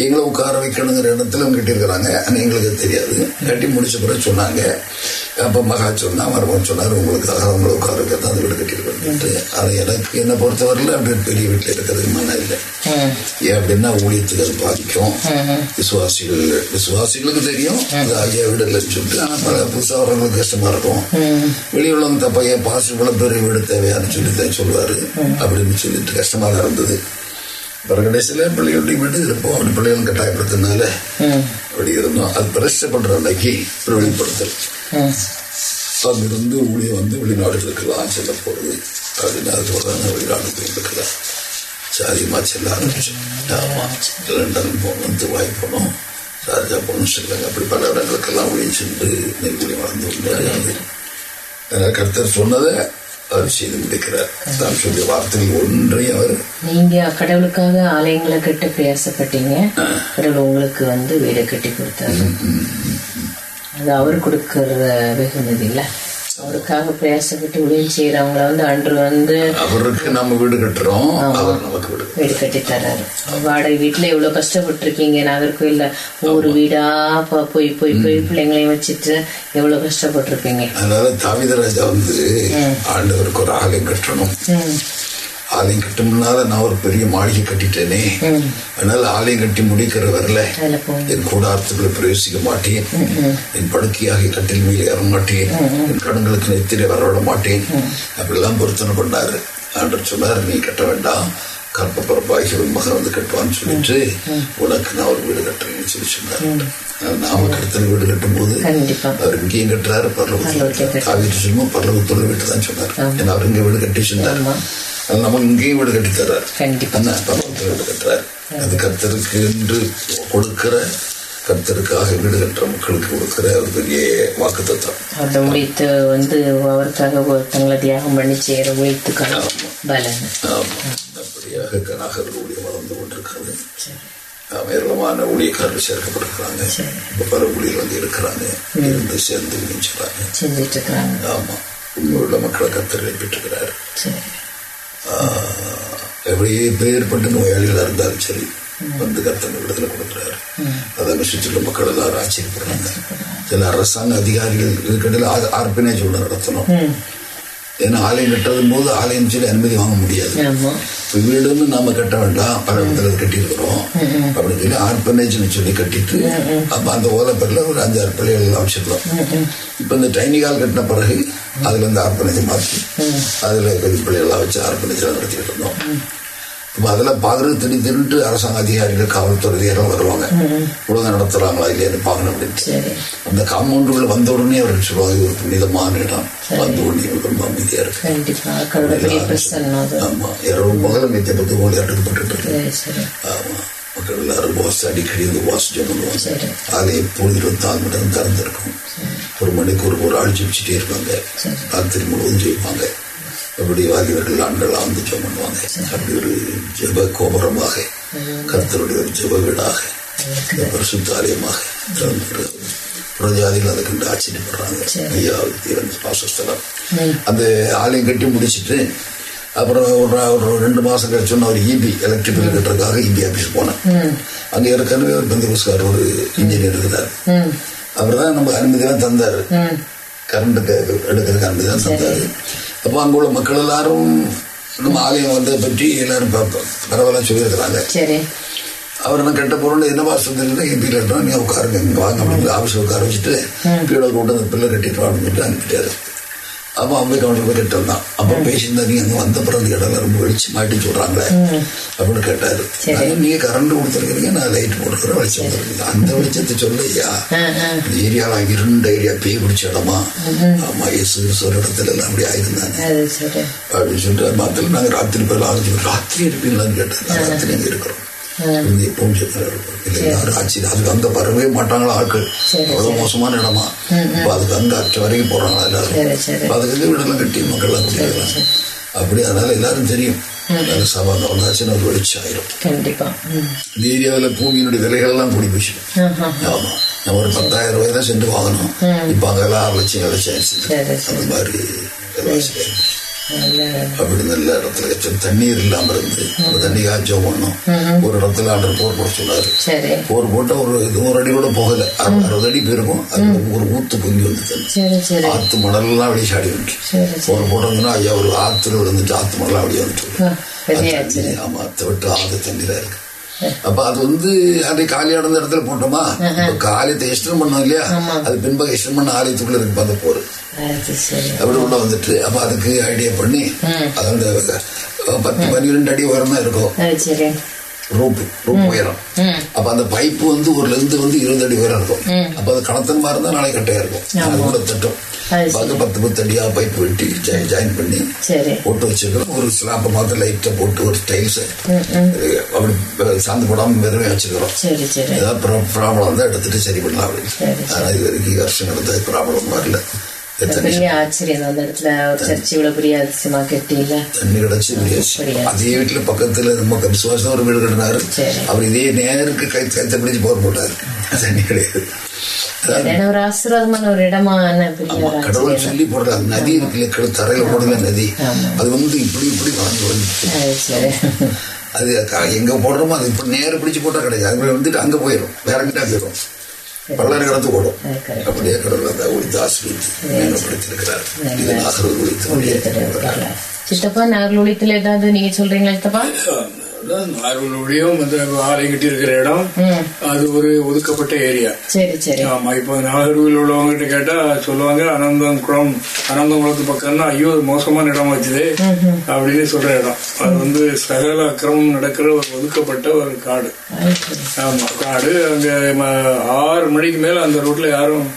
எங்களை உட்கார வைக்கணுங்கிற இடத்துல கட்டியிருக்கிறாங்க ஆனால் எங்களுக்கு அது தெரியாது. கட்டி முடிச்ச பிறகு சொன்னாங்க. அப்போ மகா சொன்னா மருமகன் சொன்னார் உங்களுக்காக அவங்களை உட்கார வைக்க தான் அந்த வீடு கட்டியிருக்கோன்ட்டு அது எனக்கு என்னை பொறுத்தவரையில் அப்படி பெரிய வீட்டில் இருக்கிறதுக்கு மன இல்லை. ஏன் அப்படின்னா ஊழியத்துக்கு அது பாதிக்கும். விசுவாசிகள் விசுவாசிகளுக்கு தெரியும். அது ஐயா வீடு இல்லைன்னு சொல்லிட்டு ஆனால் பல புதுசாக வரவங்களுக்கு கஷ்டமா இருக்கும். வெளியே உள்ளவங்க தப்பா ஏன் பாசு இவ்வளவு பெரிய வீடு தேவையான்னு சொல்லி சொல்லுவாரு. அப்படின்னு சொல்லிட்டு கஷ்டமா தான் இருந்தது. அப்புறம் கடைசியில் பிள்ளைகளுடைய வீடு இருப்போம். அப்படி பிள்ளைகளும் கட்டாயப்படுத்தினால அப்படி இருந்தோம். அது பிரஷ்டப்படுற அன்னைக்கு ஒரு வெளிப்படுத்தல் அங்கிருந்து ஊழியம் வந்து வெளிநாடுகளுக்கெல்லாம் செல்ல போகுது அப்படின்னு அது சொல்றாங்க வெளிநாடு போயிருக்கலாம் சாதியமா செல்ல ஆரம்பிச்சோம் லண்டன் போனோம் துபாய் போனோம் ஷார்ஜா போனோம் ஸ்ரீலங்கா அப்படி பல இடங்களுக்கெல்லாம் ஊழியம் சென்று ஊழியம் வளர்ந்து அதனால கர்த்தர் சொன்னதை அவர் செய்து முடிக்கிறார் தான் சொல்லிய வார்த்தைகள் ஒன்றையும் அவர். நீங்க கடவுளுக்காக ஆலயங்களை கட்ட பிரயாசப்பட்டீங்க கடவுள் உங்களுக்கு வந்து வீடு கட்டி கொடுத்தாரு. அது அவர் கொடுக்கற வெகுமதி இல்ல. அவருக்காக பிரயாசப்பட்டு உதவி செய்யறவங்கள வந்து அன்று வந்து அவருக்கு நம்ம வீடு கட்டுறோம் அவர் நமக்கு வீடு வீடு கட்டி தர்றாரு வாடகை வீட்டுல எவ்வளவு கஷ்டப்பட்டிருக்கீங்க நாகர்கோயில்ல ஒரு வீடா? போய் போய் போய் பிள்ளைங்களையும் வச்சுட்டு எவ்வளவு கஷ்டப்பட்டிருப்பீங்க? அதனால தாவிதராஜா வந்து ஆண்டவருக்கு ஒரு ஆலயம் கட்டணும். ஆலயம் கட்டும்னால நான் ஒரு பெரிய மாளிகை கட்டிட்டேனே. அதனால ஆலயம் கட்டி முடிக்கிற வரல. என் கூடாரத்துக்குள்ள பிரவேசிக்க மாட்டேன். என் படுக்கையாக கட்டில் மேல் ஏற மாட்டேன். என் கடன்களுக்கு நெத்திரை வரவிட மாட்டேன். அப்படிலாம் பொருத்தனை பண்ணாரு. ஆண்டர் சொன்னார் நீ கட்ட வேண்டாம். கற்ப பரப்பாகி ஒரு மகன் வந்து கட்டுவான்னு சொல்லிட்டு உனக்கு நான் ஒரு வீடு கட்டுறேன்னு சொல்லி சொன்னார். நாம கருத்தனை வீடு கட்டும் போது அவர் இங்கேயும் கட்டுறாரு பரலோகத்தில். காவிரி சொல்லுமோ பரலோகத்துள்ள வீட்டு தான் சொன்னார் ஏன்னா அவர் இங்கே வீடு கட்டி சொன்னார். நமக்கு இங்கேயும் வீடு கட்டி தர்றாரு கண்டிப்பா என்ன பரலோகத்தில் வீடு கட்டுறாரு. அது கர்த்தருக்கு என்று கொடுக்கிற கர்த்தருக்காக வீடு கட்டுற மக்களுக்கு கொடுக்கிற ஒரு பெரிய வாக்கு தத்துவம் அந்த ஊழியத்தை வந்து அவருக்காக ஒருத்தங்களை தியாகம் பண்ணி செய்யற ஊழியத்துக்கான பலன். அப்படியாக கனாகர் ஊழியம் வளர்ந்து கொண்டிருக்கிறது. ஏராளமான ஊழியக்காரர்கள் சேர்க்கப்பட்டிருக்கிறாங்க. இப்ப பல ஊழியர் வந்து இருக்கிறாங்க. இருந்து சேர்ந்து ஊழியம் செய்றாங்க செஞ்சுட்டு இருக்கிறாங்க. ஆமா. உண்மையுள்ள மக்களை கர்த்தர் எழுப்பிட்டுக்கிறார் எவ்வளோ பேர்பட்ட நோயாளிகளா இருந்தாலும் சரி வந்து கர்த்தனை விடுதலை கொடுக்குறாரு. அதாங்க சுற்றியுள்ள மக்கள் எல்லாரும் ஆச்சரியப்படுறாங்க. சில அரசாங்க அதிகாரிகள் இதுக்கடையில் ஆர்பனேஜ் ஒன்று நடத்தணும். ஏன்னா ஆலயம் கட்டுறதும் போது ஆலயம் சொல்லி அனுமதி வாங்க முடியாது. இப்போ வீடுன்னு நாம கட்ட வேண்டாம். பல இடத்துல கட்டியிருக்கிறோம். அப்படின்னு சொல்லி ஆர்பனேஜ்னு சொல்லி கட்டிட்டு அப்ப அந்த ஓலைப்பேரில் ஒரு அஞ்சாறு பிள்ளைகள் வச்சிருக்கோம் இப்போ இந்த டைனி ஹால் கட்டின பிறகு அதுல இருந்து ஆர்பனேஜ் மாற்றி அதுல கொஞ்சம் பிள்ளைகள்லாம் வச்சு ஆர்பனேஜ் நடத்திட்டு இருந்தோம். இப்போ அதெல்லாம் பார்க்கறது திடீர் திடீர்னு அரசாங்க அதிகாரிகள் காவல்துறை அதிகாரிகள் வருவாங்க. ஒழுங்கா நடத்துறாங்களா இல்லையான்னு பார்க்கணும் அப்படின்ட்டு சரி. அந்த காம்பவுண்டுக்குள்ள வந்த உடனே அவர்கள் சொல்லுவாங்க ஒரு புனிதமான இடம். வந்த உடனே ரொம்ப அமைதியா இருக்கு. கண்டிப்பா. கடவுள பெரிய பிரசன்னம் அது. ஆமா. இரவு பகலும் நித்திய பத்து கோடி அடுக்கப்பட்டு இருக்கு சரி சரி. ஆமா. மக்கள் எல்லாரும் வாசி அடிக்கடி வந்து வாசிச்சம் பண்ணுவாங்க. ஆலயம் எப்பொழுது இருபத்தாறு மணி நேரம் திறந்திருக்கும் ஒரு மணிக்கு ஒரு ஒரு ஆள் ஜெபிச்சுட்டே இருப்பாங்க. ராத்திரி முழுவதும் ஜெயிப்பாங்க அப்படி வாலிபர்கள் ஆண்கள் ஜெபம் பண்ணுவாங்க அப்படி ஒரு ஜெப கோபுரமாக கர்த்தருடைய ஒரு ஜெப வீடாக பரிசுத்த ஆலயமாக திறந்திருக்கிறது. புறஜாதிகள் அதை கண்டு ஆச்சரியப்படுறாங்க. ஐயா தேவன் வாசஸ்தலம் அந்த ஆலயம் கட்டி முடிச்சிட்டு அப்புறம் ஒரு ஒரு ரெண்டு மாசம் கழிச்சு நான் ஒரு இபி எலக்ட்ரிக் பில் கட்டுறதுக்காக இபி ஆபீஸ் போனேன். அங்க ஏற்கனவே ஒரு பந்தபுஸ்கார் ஒரு இன்ஜினியர் இருக்கிறார் ம். அவர் தான் நமக்கு அனுமதியெல்லாம் தந்தாரு. ம். கரண்ட்டுக்கு எடுக்கிறதுக்கு அனுமதி தான் தந்தாரு அப்போ அங்க உள்ள மக்கள் எல்லாரும் நம்ம ஆலயம் வந்ததை பற்றி எல்லாரும் பரவாயில்ல சொல்லியிருக்கிறாங்க. அவர் என்ன கெட்ட பொருள் என்ன வாசம் தெரியல என் பிள்ளை நீ உட்காருங்க இங்க வாங்க அப்படின்னு ஆஃபீஸ் உட்கார வச்சுட்டு கீழே கொண்டு அந்த பிள்ளை கட்டிட்டு வான்னு சொல்லிட்டு அனுப்பிட்டாரு. அப்போ அம்பை கவுண்டர் போய் கெட்டு வந்தான். அப்போ பேசியிருந்தா நீங்க அங்க வந்த பிறகு அந்த இடம் ரொம்ப வெளிச்சு மாட்டி சொல்றாங்களே அப்படின்னு கேட்டாரு. நீங்க கரண்ட் கொடுத்துருக்கீங்க நான் லைட் போட்டுக்கிறேன் வெளிச்சம் கொடுத்துருக்கீங்க அந்த வெளிச்சத்தை சொல்லையா இந்த ஏரியாவில் இருண்ட ஏரியா பேய் பிடிச்ச இடமா? ஆமா இயேசு ஒரு இடத்துல எல்லாம் அப்படி ஆயிருந்தாங்க. அப்படின்னு சொல்லிட்டு மத்தியில் நாங்க ராத்திரி போய் ஆரம்பிச்சு ராத்திரி இருப்பீங்களான்னு கேட்டேன் ராத்திரி அங்கே இருக்கிறோம். எப்பவும் செத்துறா இருக்கும் இல்லை யாரும் ஆச்சு அதுக்கு அங்க வரவே மாட்டாங்களா ஆட்கள்? அவ்வளவு மோசமான இடமா? இப்ப அதுக்கு அங்க அச்ச வரைக்கும் போறாங்களா எல்லாரும்? அதுக்கு வீடெல்லாம் கட்டி மக்கள்லாம் குடியிருக்கலாம் அப்படி அதனால எல்லாரும் தெரியும். சபா வந்தாச்சுன்னா ஒரு வெளிச்சம் ஆயிரும் கண்டிப்பா. ம். இந்த ஏரியாவில் பூமியினுடைய விலைகள் எல்லாம் கூடி போச்சு. ஆமா. நம்ம ஒரு பத்தாயிரம் ரூபாய் தான் சென்று வாங்கணும். இப்ப அங்கெல்லாம் ஆறு லட்சம் ஏழு லட்சம். அந்த மாதிரி விலைவாசி ஆயிடுச்சு. நல்ல அப்படி நல்ல இடத்துல தண்ணீர் இல்லாம இருந்து அந்த தண்ணி காய்ச்சம் பண்ணோம் ஒரு இடத்துல ஆண்டர் போர் போட சொன்னாரு. போர் போட்டா ஒரு நூறு அடி கூட போகல. அறு- அறுபது அடி போயிருக்கும். அது ஒரு ஊத்து பொங்கி வந்து தண்ணி சரி சரி. ஆத்து மணல்லாம் அப்படியே சாடி வந்துச்சு. போர் போட்டோம்னா ஐயா ஒரு ஆத்துல விழுந்துட்டு ஆத்து மணலாம் அப்படியே வந்துட்டு ஆமா அத்தை விட்டு ஆறு தண்ணீரா இருக்கு. அப்ப அது வந்து அது காலி அடைந்த இடத்துல போட்டோமா? காலியத்தை எஸ்டன் பண்ணோம் இல்லையா? அது பின்பக எஸ்டன் பண்ண ஆலயத்துக்குள்ள இருக்கு அந்த போர். அப்படி உள்ள வந்துட்டு அப்ப அதுக்கு ஐடியா பண்ணி அது அந்த அஹ், பத்து பன்னிரெண்டு அடி உயரம் தான் இருக்கும் ரோப்பு ரோப் உயரம். அப்ப அந்த பைப்பு வந்து ஒரு லென்த் வந்து இருபது அடி உயரம் இருக்கும். அப்ப அது கணத்தன்மா இருந்தா நாளைக்கு கட்டையா இருக்கும். அது கூட தட்டும். அது பத்து பத்து அடியா பைப் வெட்டி ஜாயின் பண்ணி போட்டு வச்சிருக்கிறோம் ஒரு ஸ்லாப்பை பார்த்து லைட்டா போட்டு ஒரு டைல்ஸ் அப்படி சாந்து போடாம வெறுமே வச்சிருக்கிறோம் சரி சரி. ஏதாவது ப்ராப்ளம் வந்தா எடுத்துட்டு சரி பண்ணலாம். அப்படின்னு ஆனா இது வரைக்கும் வருஷம் நடந்த ப்ராப்ளம் வரல. பெரிய ஆச்சரியம் அந்த இடத்துல ஒரு சர்ச்சு இவ்வளவு பெரிய அதிசயமா கட்டியில தண்ணி கிடச்சி. அதே வீட்டுல பக்கத்துல நம்ம விசுவாசம் ஒரு வீடு கட்டினாரு. அவர் இதே நேருக்கு கை கைத்த பிடிச்சு போர் போட்டாரு தண்ணி கிடையாது இடம் ஒரு ஆசீர்வாதமான ஒரு ஒரு கடவுள் சொல்லி போடுற அந்த நதி இருக்குல்ல தரையில போடுற நதி. அது வந்து இப்படி இப்படி வளர்ந்து வந்துச்சு அது எங்க போடுறோமோ அது இப்படி நேரம் பிடிச்சு போட்டா கிடையாது அது வந்துட்டு அங்க போயிடும் வேற கிட்ட போயிடும் பல்லாறு கடத்து போடும். அப்படியே கடவுள் அந்த ஒழித்து ஆசிரியத்து மேம்படுத்திருக்கிறார் இது நாகர்கள் ஒழித்து. சித்தப்பா நாகர் ஒழித்துல ஏதாவது நீங்க சொல்றீங்களா சித்தப்பா? நாகர்களுடையும் வந்து ஆலயம் கட்டி இருக்கிற இடம். அது ஒரு ஒதுக்கப்பட்ட ஏரியா. ஆமா இப்போ நாகர்கோவில் உள்ளவங்ககிட்ட கேட்டா சொல்லுவாங்க அனந்தம் குளம் அனந்தம் குளத்து பக்கம்னா ஐயோ மோசமான இடம் வச்சுது அப்படின்னு சொல்ற இடம். அது வந்து சகல அக்கிரமம் நடக்கிற ஒரு ஒதுக்கப்பட்ட ஒரு காடு. ஆமா காடு அங்க ஆறு மணிக்கு மேல அந்த ரோட்ல யாரும்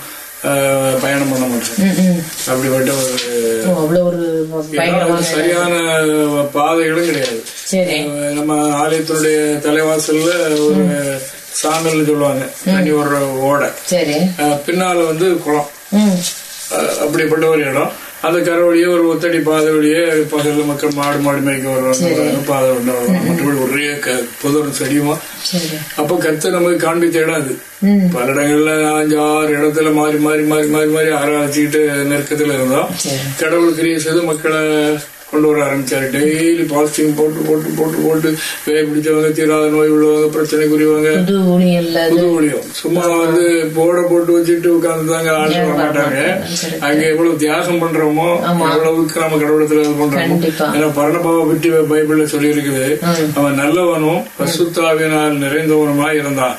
பயணம் பண்ண மாட்டாங்க ம், ம். அப்படிப்பட்ட ஒரு சரியான பாதைகளும் கிடையாது. நம்ம ஆலயத்தினுடைய தலைவாசல்ல ஒரு சாமில்னு சொல்லுவாங்க. தண்ணி ஒரு ஓடை. பின்னால வந்து குளம். அப்படிப்பட்ட ஒரு இடம். அந்த கரை வழியே ஒரு ஒத்தடி பாதை வழியே பகல்ல மக்கள் மாடு மாடு மேய்க்க வருவாங்க. பாதை வருவாங்க மற்றபடி ஒரே புதரும் செடியுமா? அப்போ கத்து நமக்கு காண்பித்த இடம் அது பல இடங்கள்ல அஞ்சு ஆறு இடத்துல மாறி மாறி மாறி மாறி மாறி ஆராய்ச்சிக்கிட்டு நெருக்கத்துல இருந்தோம் கடவுள் கிரியை செய்து மக்களை கொண்டு வர ஆரம்பிச்சாரு. டெய்லி பாசிட்டிவ் போட்டு போட்டு போட்டு போட்டு வேலை பிடிச்சவங்க தீராத நோய் உள்ளவங்க பிரச்சனைக்குரியவங்க புது ஊழியம் சும்மா வந்து போர்ட போட்டு வச்சுட்டு உட்கார்ந்துதாங்க ஆள் வர மாட்டாங்க. அங்க எவ்வளவு தியாகம் பண்றோமோ எவ்வளவுக்கு நம்ம கடவுளத்துல பண்றோமோ. ஏன்னா பரணபாவை பற்றி பைபிள்ல சொல்லி இருக்குது அவன் நல்லவனும் பசுத்தாவினால் நிறைந்தவனுமாய் இருந்தான்.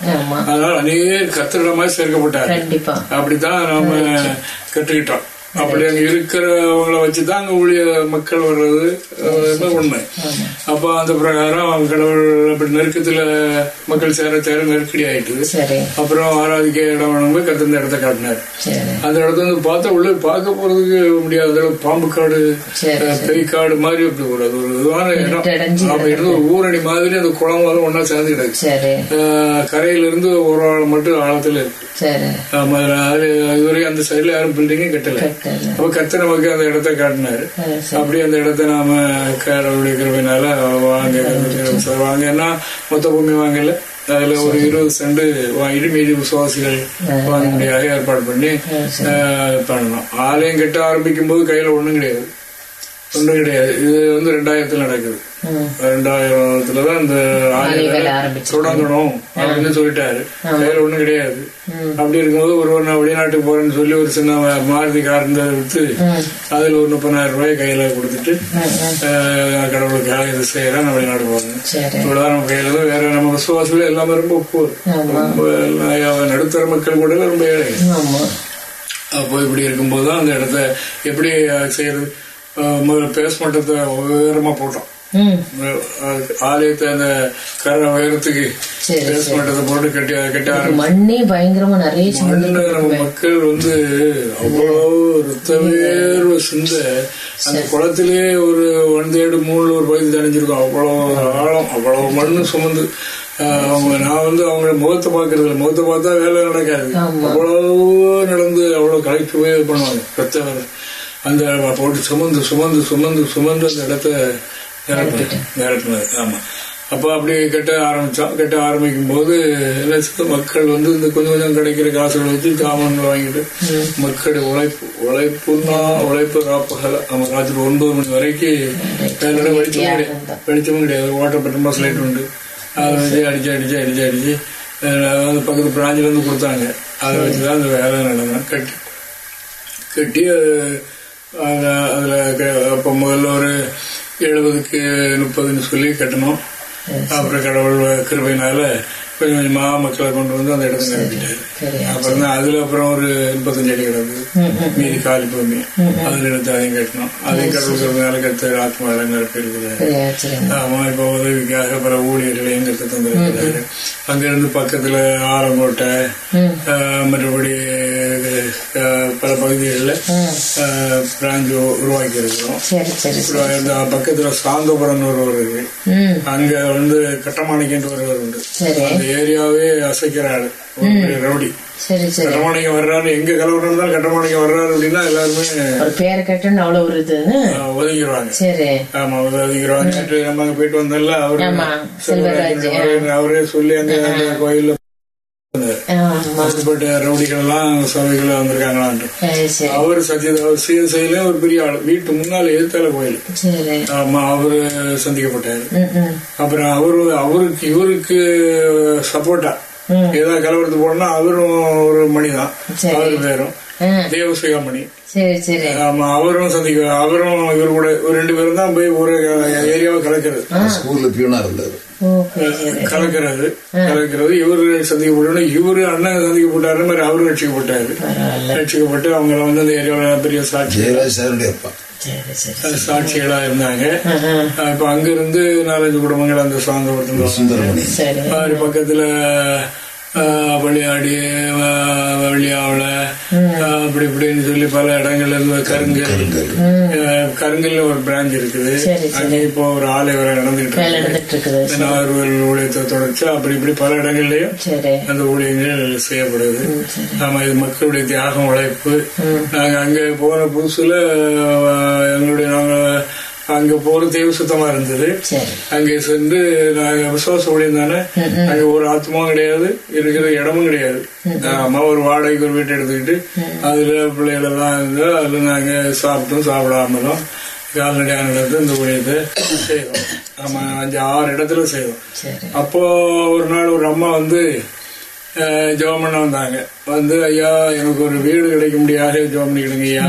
அதனால அநேக கத்திரிடமாய் சேர்க்கப்பட்டார். அப்படித்தான் நாம கற்றுக்கிட்டோம். அப்படி அங்க இருக்கிறவங்கள வச்சுதான் அங்க ஊழிய மக்கள் வர்றது. உண்மை? அப்ப அந்த பிரகாரம் கடவுள் அப்படி நெருக்கத்துல மக்கள் சேர சேர நெருக்கடி ஆயிட்டு அப்புறம் ஆராதிக்க இடம் வேணும்போது கத்திருந்த இடத்த காட்டினார். அந்த இடத்த வந்து பார்த்தா உள்ள பார்க்க போறதுக்கு முடியாத பாம்பு காடு பேய் காடு மாதிரி அப்படி ஒரு அது ஒரு இதுவான இடம். அப்படி இருந்து ஒரு ஊரணி மாதிரி அந்த குளம் எல்லாம் ஒன்னா சேர்ந்து கிடக்கு. கரையில இருந்து ஒரு ஆள் மட்டும் ஆழத்துல இருக்கு. ஆமா அது இதுவரைக்கும் அந்த சைடுல யாரும் பில்டிங்கே கட்டல. அப்ப கத்த நமக்கு அந்த இடத்த காட்டினாரு. அப்படியே அந்த இடத்த நாம கடவுளுடைய கிருபையினால வாங்க வாங்கன்னா மொத்த பூமி வாங்கல. அதுல ஒரு இருபது சென்ட் வாங்கிட்டு மீதி விசுவாசிகள் வாங்கும்படியாக ஏற்பாடு பண்ணி பண்ணணும். ஆலயம் கட்ட ஆரம்பிக்கும் போது கையில ஒண்ணும் கிடையாது. ஒண்ணும் கிடையாது. இது வந்து ரெண்டாயிரத்துல நடக்குது. ரெண்டாயிரத்துலதான் இந்த தொடங்கணும் அப்படின்னு சொல்லிட்டாரு. கையில ஒண்ணும் கிடையாது. அப்படி இருக்கும்போது ஒருவர் நான் வெளிநாட்டுக்கு போறேன்னு சொல்லி ஒரு சின்ன மாருதி கார் இருந்ததை வித்து அதுல ஒரு முப்பதாயிரம் ரூபாய் கையில கொடுத்துட்டு கடவுளுக்காக இது செய்யறேன் நான் வெளிநாடு போறேன். சரி. இவ்வளவுதான் நம்ம கையில வேற நம்ம விசுவாசிகள் எல்லாமே ரொம்ப நடுத்தர மக்கள் கூட ரொம்ப ஏழை அப்போ இப்படி இருக்கும்போது தான் அந்த இடத்த எப்படி செய்யறது? அஹ், முதல்ல பேஸ் மட்டத்தை உயரமா போட்டோம். ஆலயத்தை அந்த கரை உயரத்துக்கு சரி பேஸ் மட்டத்தை போட்டு கட்டி கட்டி மண்ணே பயங்கரமா நிறைய சுமந்து மண்ணு நம்ம மக்கள் வந்து அவ்வளவு ரத்தவேர்வு சிந்த அந்த குளத்திலே ஒரு ஒன்றேடு மூணு ஒரு பகுதி தணிஞ்சிருக்கும். அவ்வளவு ஆழம் அவ்வளவு மண்ணு சுமந்து. அவங்க நான் வந்து அவங்க முகத்தை பாக்குறது இல்லை. முகத்தை பார்த்தா வேலை நடக்காது. அவ்வளவு நடந்து அவ்வளவு கலைக்கு போய் இது பண்ணுவாங்க. வேலை. அந்த போட்டு சுமந்து சுமந்து சுமந்து சுமந்து அந்த இடத்த நிரப்பினது நிரப்பினது ஆமா. அப்போ அப்படி கட்ட ஆரம்பிச்சோம். கட்ட ஆரம்பிக்கும் போது மக்கள் வந்து இந்த கொஞ்சம் கொஞ்சம் கிடைக்கிற காசுகளை வச்சு சாமான்கள் வாங்கிட்டு மக்கள் உழைப்பு உழைப்புன்னா உழைப்பு ராப்பகல நம்ம ராத்திரி ஒன்பது மணி வரைக்கும் வேற வெளிச்சமும் கிடையாது. வெளிச்சமும் கிடையாது. வாட்டர் பட்டன் பஸ் லைட் உண்டு. அதை வச்சு அடிச்சு அடிச்சு அடிச்சு அடிச்சு அதாவது பக்கத்து பிராஞ்சில இருந்து கொடுத்தாங்க. அதை வச்சு தான் அந்த வேலை நடந்தேன் கட்டி கட்டி அதில் அப்போ முதல்ல ஒரு எழுபதுக்கு முப்பதுன்னு சொல்லி கட்டணும். அப்புறம் கடவுள் கிருபையினால கொஞ்சம் கொஞ்சமா மக்களை கொண்டு வந்து அந்த இடத்துல சரி அப்புறம் தான் அதுல அப்புறம் ஒரு முப்பத்தஞ்சு அடி ம் மீதி காலி பூமி. அதுல எடுத்து அதையும் கட்டணும். அதையும் கடவுள் கிருபையினால கத்து ஆத்மா நிரப்பி இருக்குது சரி ஆச்சரியம். ஆமா இப்போ உதவிக்காக பல ஊழியர்களையும் கத்து தந்திருக்கிறாரு. அங்கிருந்து பக்கத்துல ஆலங்கோட்டை ஆஹ் மற்றபடி பல பகுதிகளில் பிராஞ்சு உருவாக்கி இருக்கிறோம் பக்கத்துல சாந்தபுரம் ஒரு ஊர் இருக்கு. அங்க வந்து கட்டமாணிக்கன்ற ஒருவர் உண்டு. அந்த ஏரியாவே அசைக்கிற ஆளு. ஒரு பெரிய ரவுடி. கட்டமாணிக்கம் வர்றாரு. எங்க கலவரம் இருந்தாலும் கட்டமாணிக்கம் வர்றாரு அப்படின்னா எல்லாருமே ஒரு பேர் அவ்வளவு ஒரு சரி. ஆமா நம்ம அங்க போயிட்டு வந்தோம்ல அவரு அவரே- சொல்லி அந்த அந்த கோயில்ல ஆமா. அப்படிப்பட்ட ரவுடிகள் எல்லாம் சபைகள் வந்திருக்காங்களான்ட்டு. அவர் சிஎஸ்ஐல ஒரு பெரிய ஆள். வீட்டு முன்னால எதிர்த்தால கோயில். ஆமா அவரு சந்திக்கப்பட்டாரு. அப்புறம் அவரு அவருக்கு இவருக்கு சப்போர்ட்டா. ஏதாவது கலவரத்து போனா அவரும் ஒரு மணிதான். அவரு பேரும் தேவசிகாமணி. சரி சரி. ஆமா அவரும் சந்திக்க அவரும் இவர் கூட ஒரு ரெண்டு பேரும் தான் போய் ஒரு ஏரியாவை கலக்கிறது. ஸ்கூல்ல பியூனா இருந்தாரு. கலக்கிறது. கலக்கிறது. இவரு சந்திக்கப்பட்டோன்னு இவரு அண்ணன் சந்திக்கப்பட்டாரு மாதிரி அவரும் ரட்சிக்கப்பட்டாரு. ரட்சிக்கப்பட்டு அவங்க வந்து அந்த ஏரியாவில் பெரிய சாட்சி. ஜெயராஜ் சாருடைய அப்பா. சாட்சிகளா இருந்தாங்க. இப்ப அங்கிருந்து நாலஞ்சு குடும்பங்கள் அந்த மாதிரி பக்கத்துல பள்ளியாடி ஆஹ், அப்படி இப்படின்னு சொல்லி பல இடங்கள்ல இருந்து கருங்கல். கருங்கல்ல ஒரு பிரான்ச் இருக்குது. அங்கே இப்போ ஒரு ஆலை வர நடந்துகிட்டு நடந்துட்டு இருக்குது. ஊழியத்தை தொடர்ச்சி அப்படி இப்படி பல இடங்கள்லயும் அந்த ஊழியங்கள் செய்யப்படுது. ஆமா இது மக்களுடைய தியாகம் உழைப்பு. நாங்க அங்க போன புதுசுல எங்களுடைய நாங்க அங்க போற தேவ சுத்தமா இருந்தது. அங்கே சென்று நாங்க விசுவாச ஊழியம் தானே அங்க ஒரு ஆத்மாவும் கிடையாது இருக்கிற இடமும் கிடையாது. ஆமா ஒரு வாடகைக்கு ஒரு வீட்டை எடுத்துக்கிட்டு அதுல பிள்ளைகள் எல்லாம் இருந்து அதுல நாங்க சாப்பிட்டும் சாப்பிடாமலும் கால்நடையாக நடந்து இந்த ஊழியத்தை செய்தோம் ஆமா அஞ்சு ஆறு இடத்துல செய்தோம் சரி. அப்போ ஒரு நாள் ஒரு அம்மா வந்து ஜெபம் பண்ண வந்தாங்க. வந்து ஐயா எனக்கு ஒரு வீடு கிடைக்க முடியாது ஜெபம் பண்ணிக்கிடுங்க ஐயா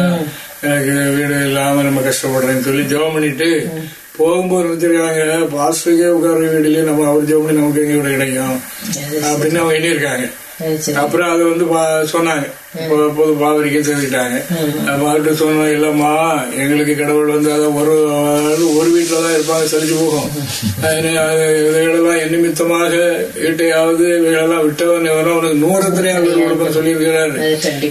எனக்கு வீடு இல்லாம நம்ம கஷ்டப்படுறேன்னு சொல்லி ஜெபம் பண்ணிட்டு போகும்போது நினைச்சிருக்காங்க பாஸ்டருக்கே உட்கார வீடுலயே நம்ம அவர் ஜெபம் பண்ணி நமக்கு எங்க வீடு கிடைக்கும் அப்படின்னு அவங்க எண்ணியிருக்காங்க. அப்புறம் அதை வந்து சொன்னாங்க. பொது பாவரிக்கும் செஞ்சுட்டாங்க. அப்ப அவர்கிட்ட சொன்னோம் இல்லம்மா எங்களுக்கு கடவுள் வந்து அதான் ஒரு ஒரு வீட்டுல தான் இருப்பாங்க சரிச்சு போகும். இவைகளெல்லாம் நிமித்தமாக வீட்டையாவது இவைகளெல்லாம் விட்டவன் எவனோ அவனுக்கு நூறத்திலே அவர் கொடுப்பேன் சொல்லியிருக்கிறாரு.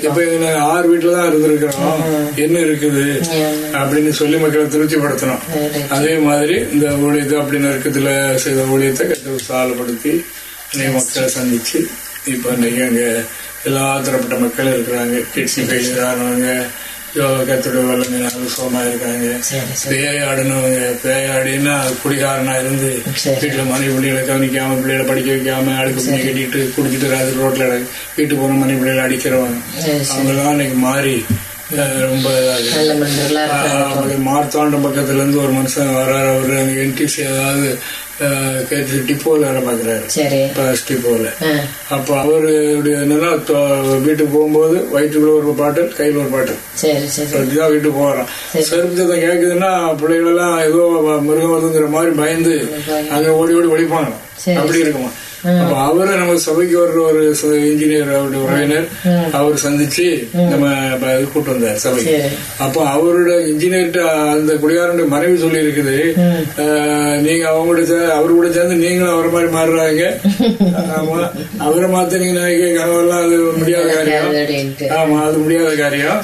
இப்ப எங்க ஆறு வீட்டுல தான் இருந்திருக்கிறோம். என்ன இருக்குது? அப்படின்னு சொல்லி மக்களை திருப்திப்படுத்தணும். அதே மாதிரி இந்த ஊழியத்தை அப்படி நெருக்கத்துல செய்த ஊழியத்தை கட்டு சாலப்படுத்தி மக்களை சந்திச்சு இப்ப இன்னைக்கு அங்க எல்லா தரப்பட்ட மக்கள் இருக்கிறாங்க. கிட்ஸி ஃபெயிலியர் ஆனவங்க யோகா கத்துடைய வல்லமையினால சுகமா இருக்காங்க. பேயாடுனவங்க பேயாடினா குடிகாரனா இருந்து. வீட்டுல மனைவி பிள்ளைகளை கவனிக்காம பிள்ளைகளை படிக்க வைக்காம அடுக்கு பண்ணி கட்டிட்டு குடிச்சிட்டு ராத்திரி ரோட்ல வீட்டுக்கு போன மனைவி பிள்ளைகளை அடிக்கிறவங்க சரி. அவங்கெல்லாம் இன்னைக்கு மாறி ரொம்ப மார்த்தாண்டம் பக்கத்துல இருந்து ஒரு மனுஷன் வர்றாரு. அவரு அங்க என்டிசி ஏதாவது கேட்டு டிப்போல வேலை பாக்குறாரு சரி. பஸ் டிப்போல ஆ. அப்ப அவருடைய என்னன்னா வீட்டுக்கு போகும்போது வயிற்றுக்குள்ள ஒரு பாட்டில் கையில ஒரு பாட்டில். அப்படிதான் வீட்டுக்கு போறான். சரி. செருப்பு சத்தம் கேக்குதுன்னா பிள்ளைகள் எல்லாம் ஏதோ மிருகம் வருதுங்கிற மாதிரி பயந்து அங்க ஓடி ஓடி ஒழிப்பாங்க. அப்படி இருக்குமா? அப்ப அவரை நம்ம சபைக்கு வர்ற ஒரு இன்ஜினியர் அவருடைய உறவினர் அவர் சந்திச்சு நம்ம கூட்டு வந்தார் சரி. அப்போ அவரோட இன்ஜினியர்கிட்ட அந்த குடிகாரனுடைய மனைவி சொல்லி இருக்குது நீங்க அவங்க கூட சே- அவரு கூட சேர்ந்து நீங்களும் அவரை மாதிரி மாறுறாங்க. ஆமா. அவரை மாத்த நீங்க நினைக்க கனவெல்லாம் அது முடியாத காரியம். ஆமா அது முடியாத காரியம்.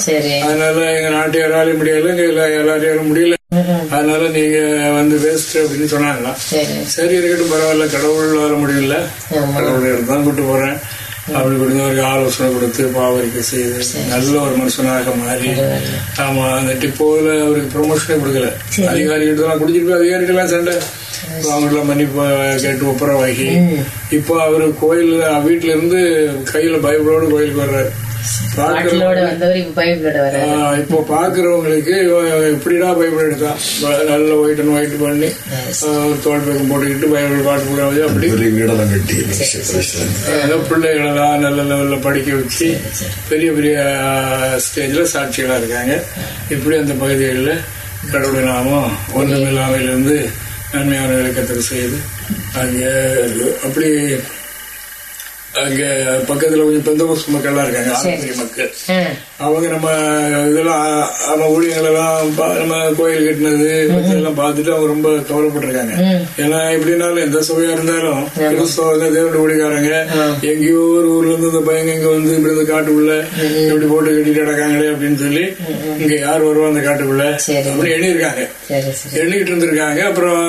அதனால எங்க நாட்டு யாராலையும் முடியல இங்க எல்லா எல்லாரையும் முடியல. அதனால நீங்க வந்து வேஸ்ட் அப்படின்னு சொன்னாங்களாம் சரி. இருக்கட்டும் பரவாயில்ல. கடவுள் வர முடியல. ஆமா. கடவுள் தான் கூட்டு போறேன். அப்படி கொடுத்து அவருக்கு ஆலோசனை கொடுத்து பாவரிக்கை செய்து நல்ல ஒரு மனுஷனாக மாறி. ஆமா அந்த டிப்போல அவருக்கு ப்ரொமோஷனே கொடுக்கல. அதிகாரிகிட்ட தான் குடிச்சிட்டு போய் அதிகாரிகள்லாம் சண்டை. அவங்கள மன்னிப்பு கேட்டு ஒப்புரவாகி. இப்போ அவரு கோயில்ல வீட்டுல இருந்து கையில பைபிளோட கோயிலுக்கு வர்றாரு. இப்ப பாக்குறவங்களுக்கு இவன் எப்படிடா பைபிள் எடுத்தான் நல்ல ஒயிட் அண்ட் ஒயிட் பண்ணி ஒரு தோல் பேக்கம் போட்டுக்கிட்டு பைபிள் பாட்டு வச்சு அப்படி பெரிய வீடெல்லாம் கட்டி பிரச்சனை. ஏதோ பிள்ளைகளெல்லாம் நல்ல லெவல்ல படிக்க வச்சு பெரிய பெரிய ஸ்டேஜ்ல சாட்சிகளா இருக்காங்க. இப்படி அந்த பகுதிகளில் கடவுள் நாமம் ஒன்றுமில்லாமையிலிருந்து நன்மையான விளக்கத்தில் செய்து அங்கே. அப்படி அங்க பக்கத்துல கொஞ்சம் பெந்தகோஸ் மக்கள்லாம் இருக்காங்க ஆசிரிய மக்கள். அவங்க நம்ம இதெல்லாம் நம்ம ஊழியங்கள் எல்லாம் நம்ம கோயில் கட்டினது இதெல்லாம் பார்த்துட்டு அவங்க ரொம்ப கவலைப்பட்டிருக்காங்க. ஏன்னா எப்படினாலும் எந்த சபையா இருந்தாலும் கிறிஸ்தவ வந்து தேவனுடைய ஊழியக்காரங்க. எங்கேயோ ஒரு ஊர்ல இருந்து இந்த பையங்க இங்க வந்து இப்படி இந்த காட்டுக்குள்ள இப்படி போட்டு கட்டிட்டு கிடக்காங்களே அப்படின்னு சொல்லி இங்க யார் வருவா அந்த காட்டுக்குள்ள. அப்படி எண்ணிருக்காங்க எண்ணிக்கிட்டு இருந்திருக்காங்க. அப்புறம்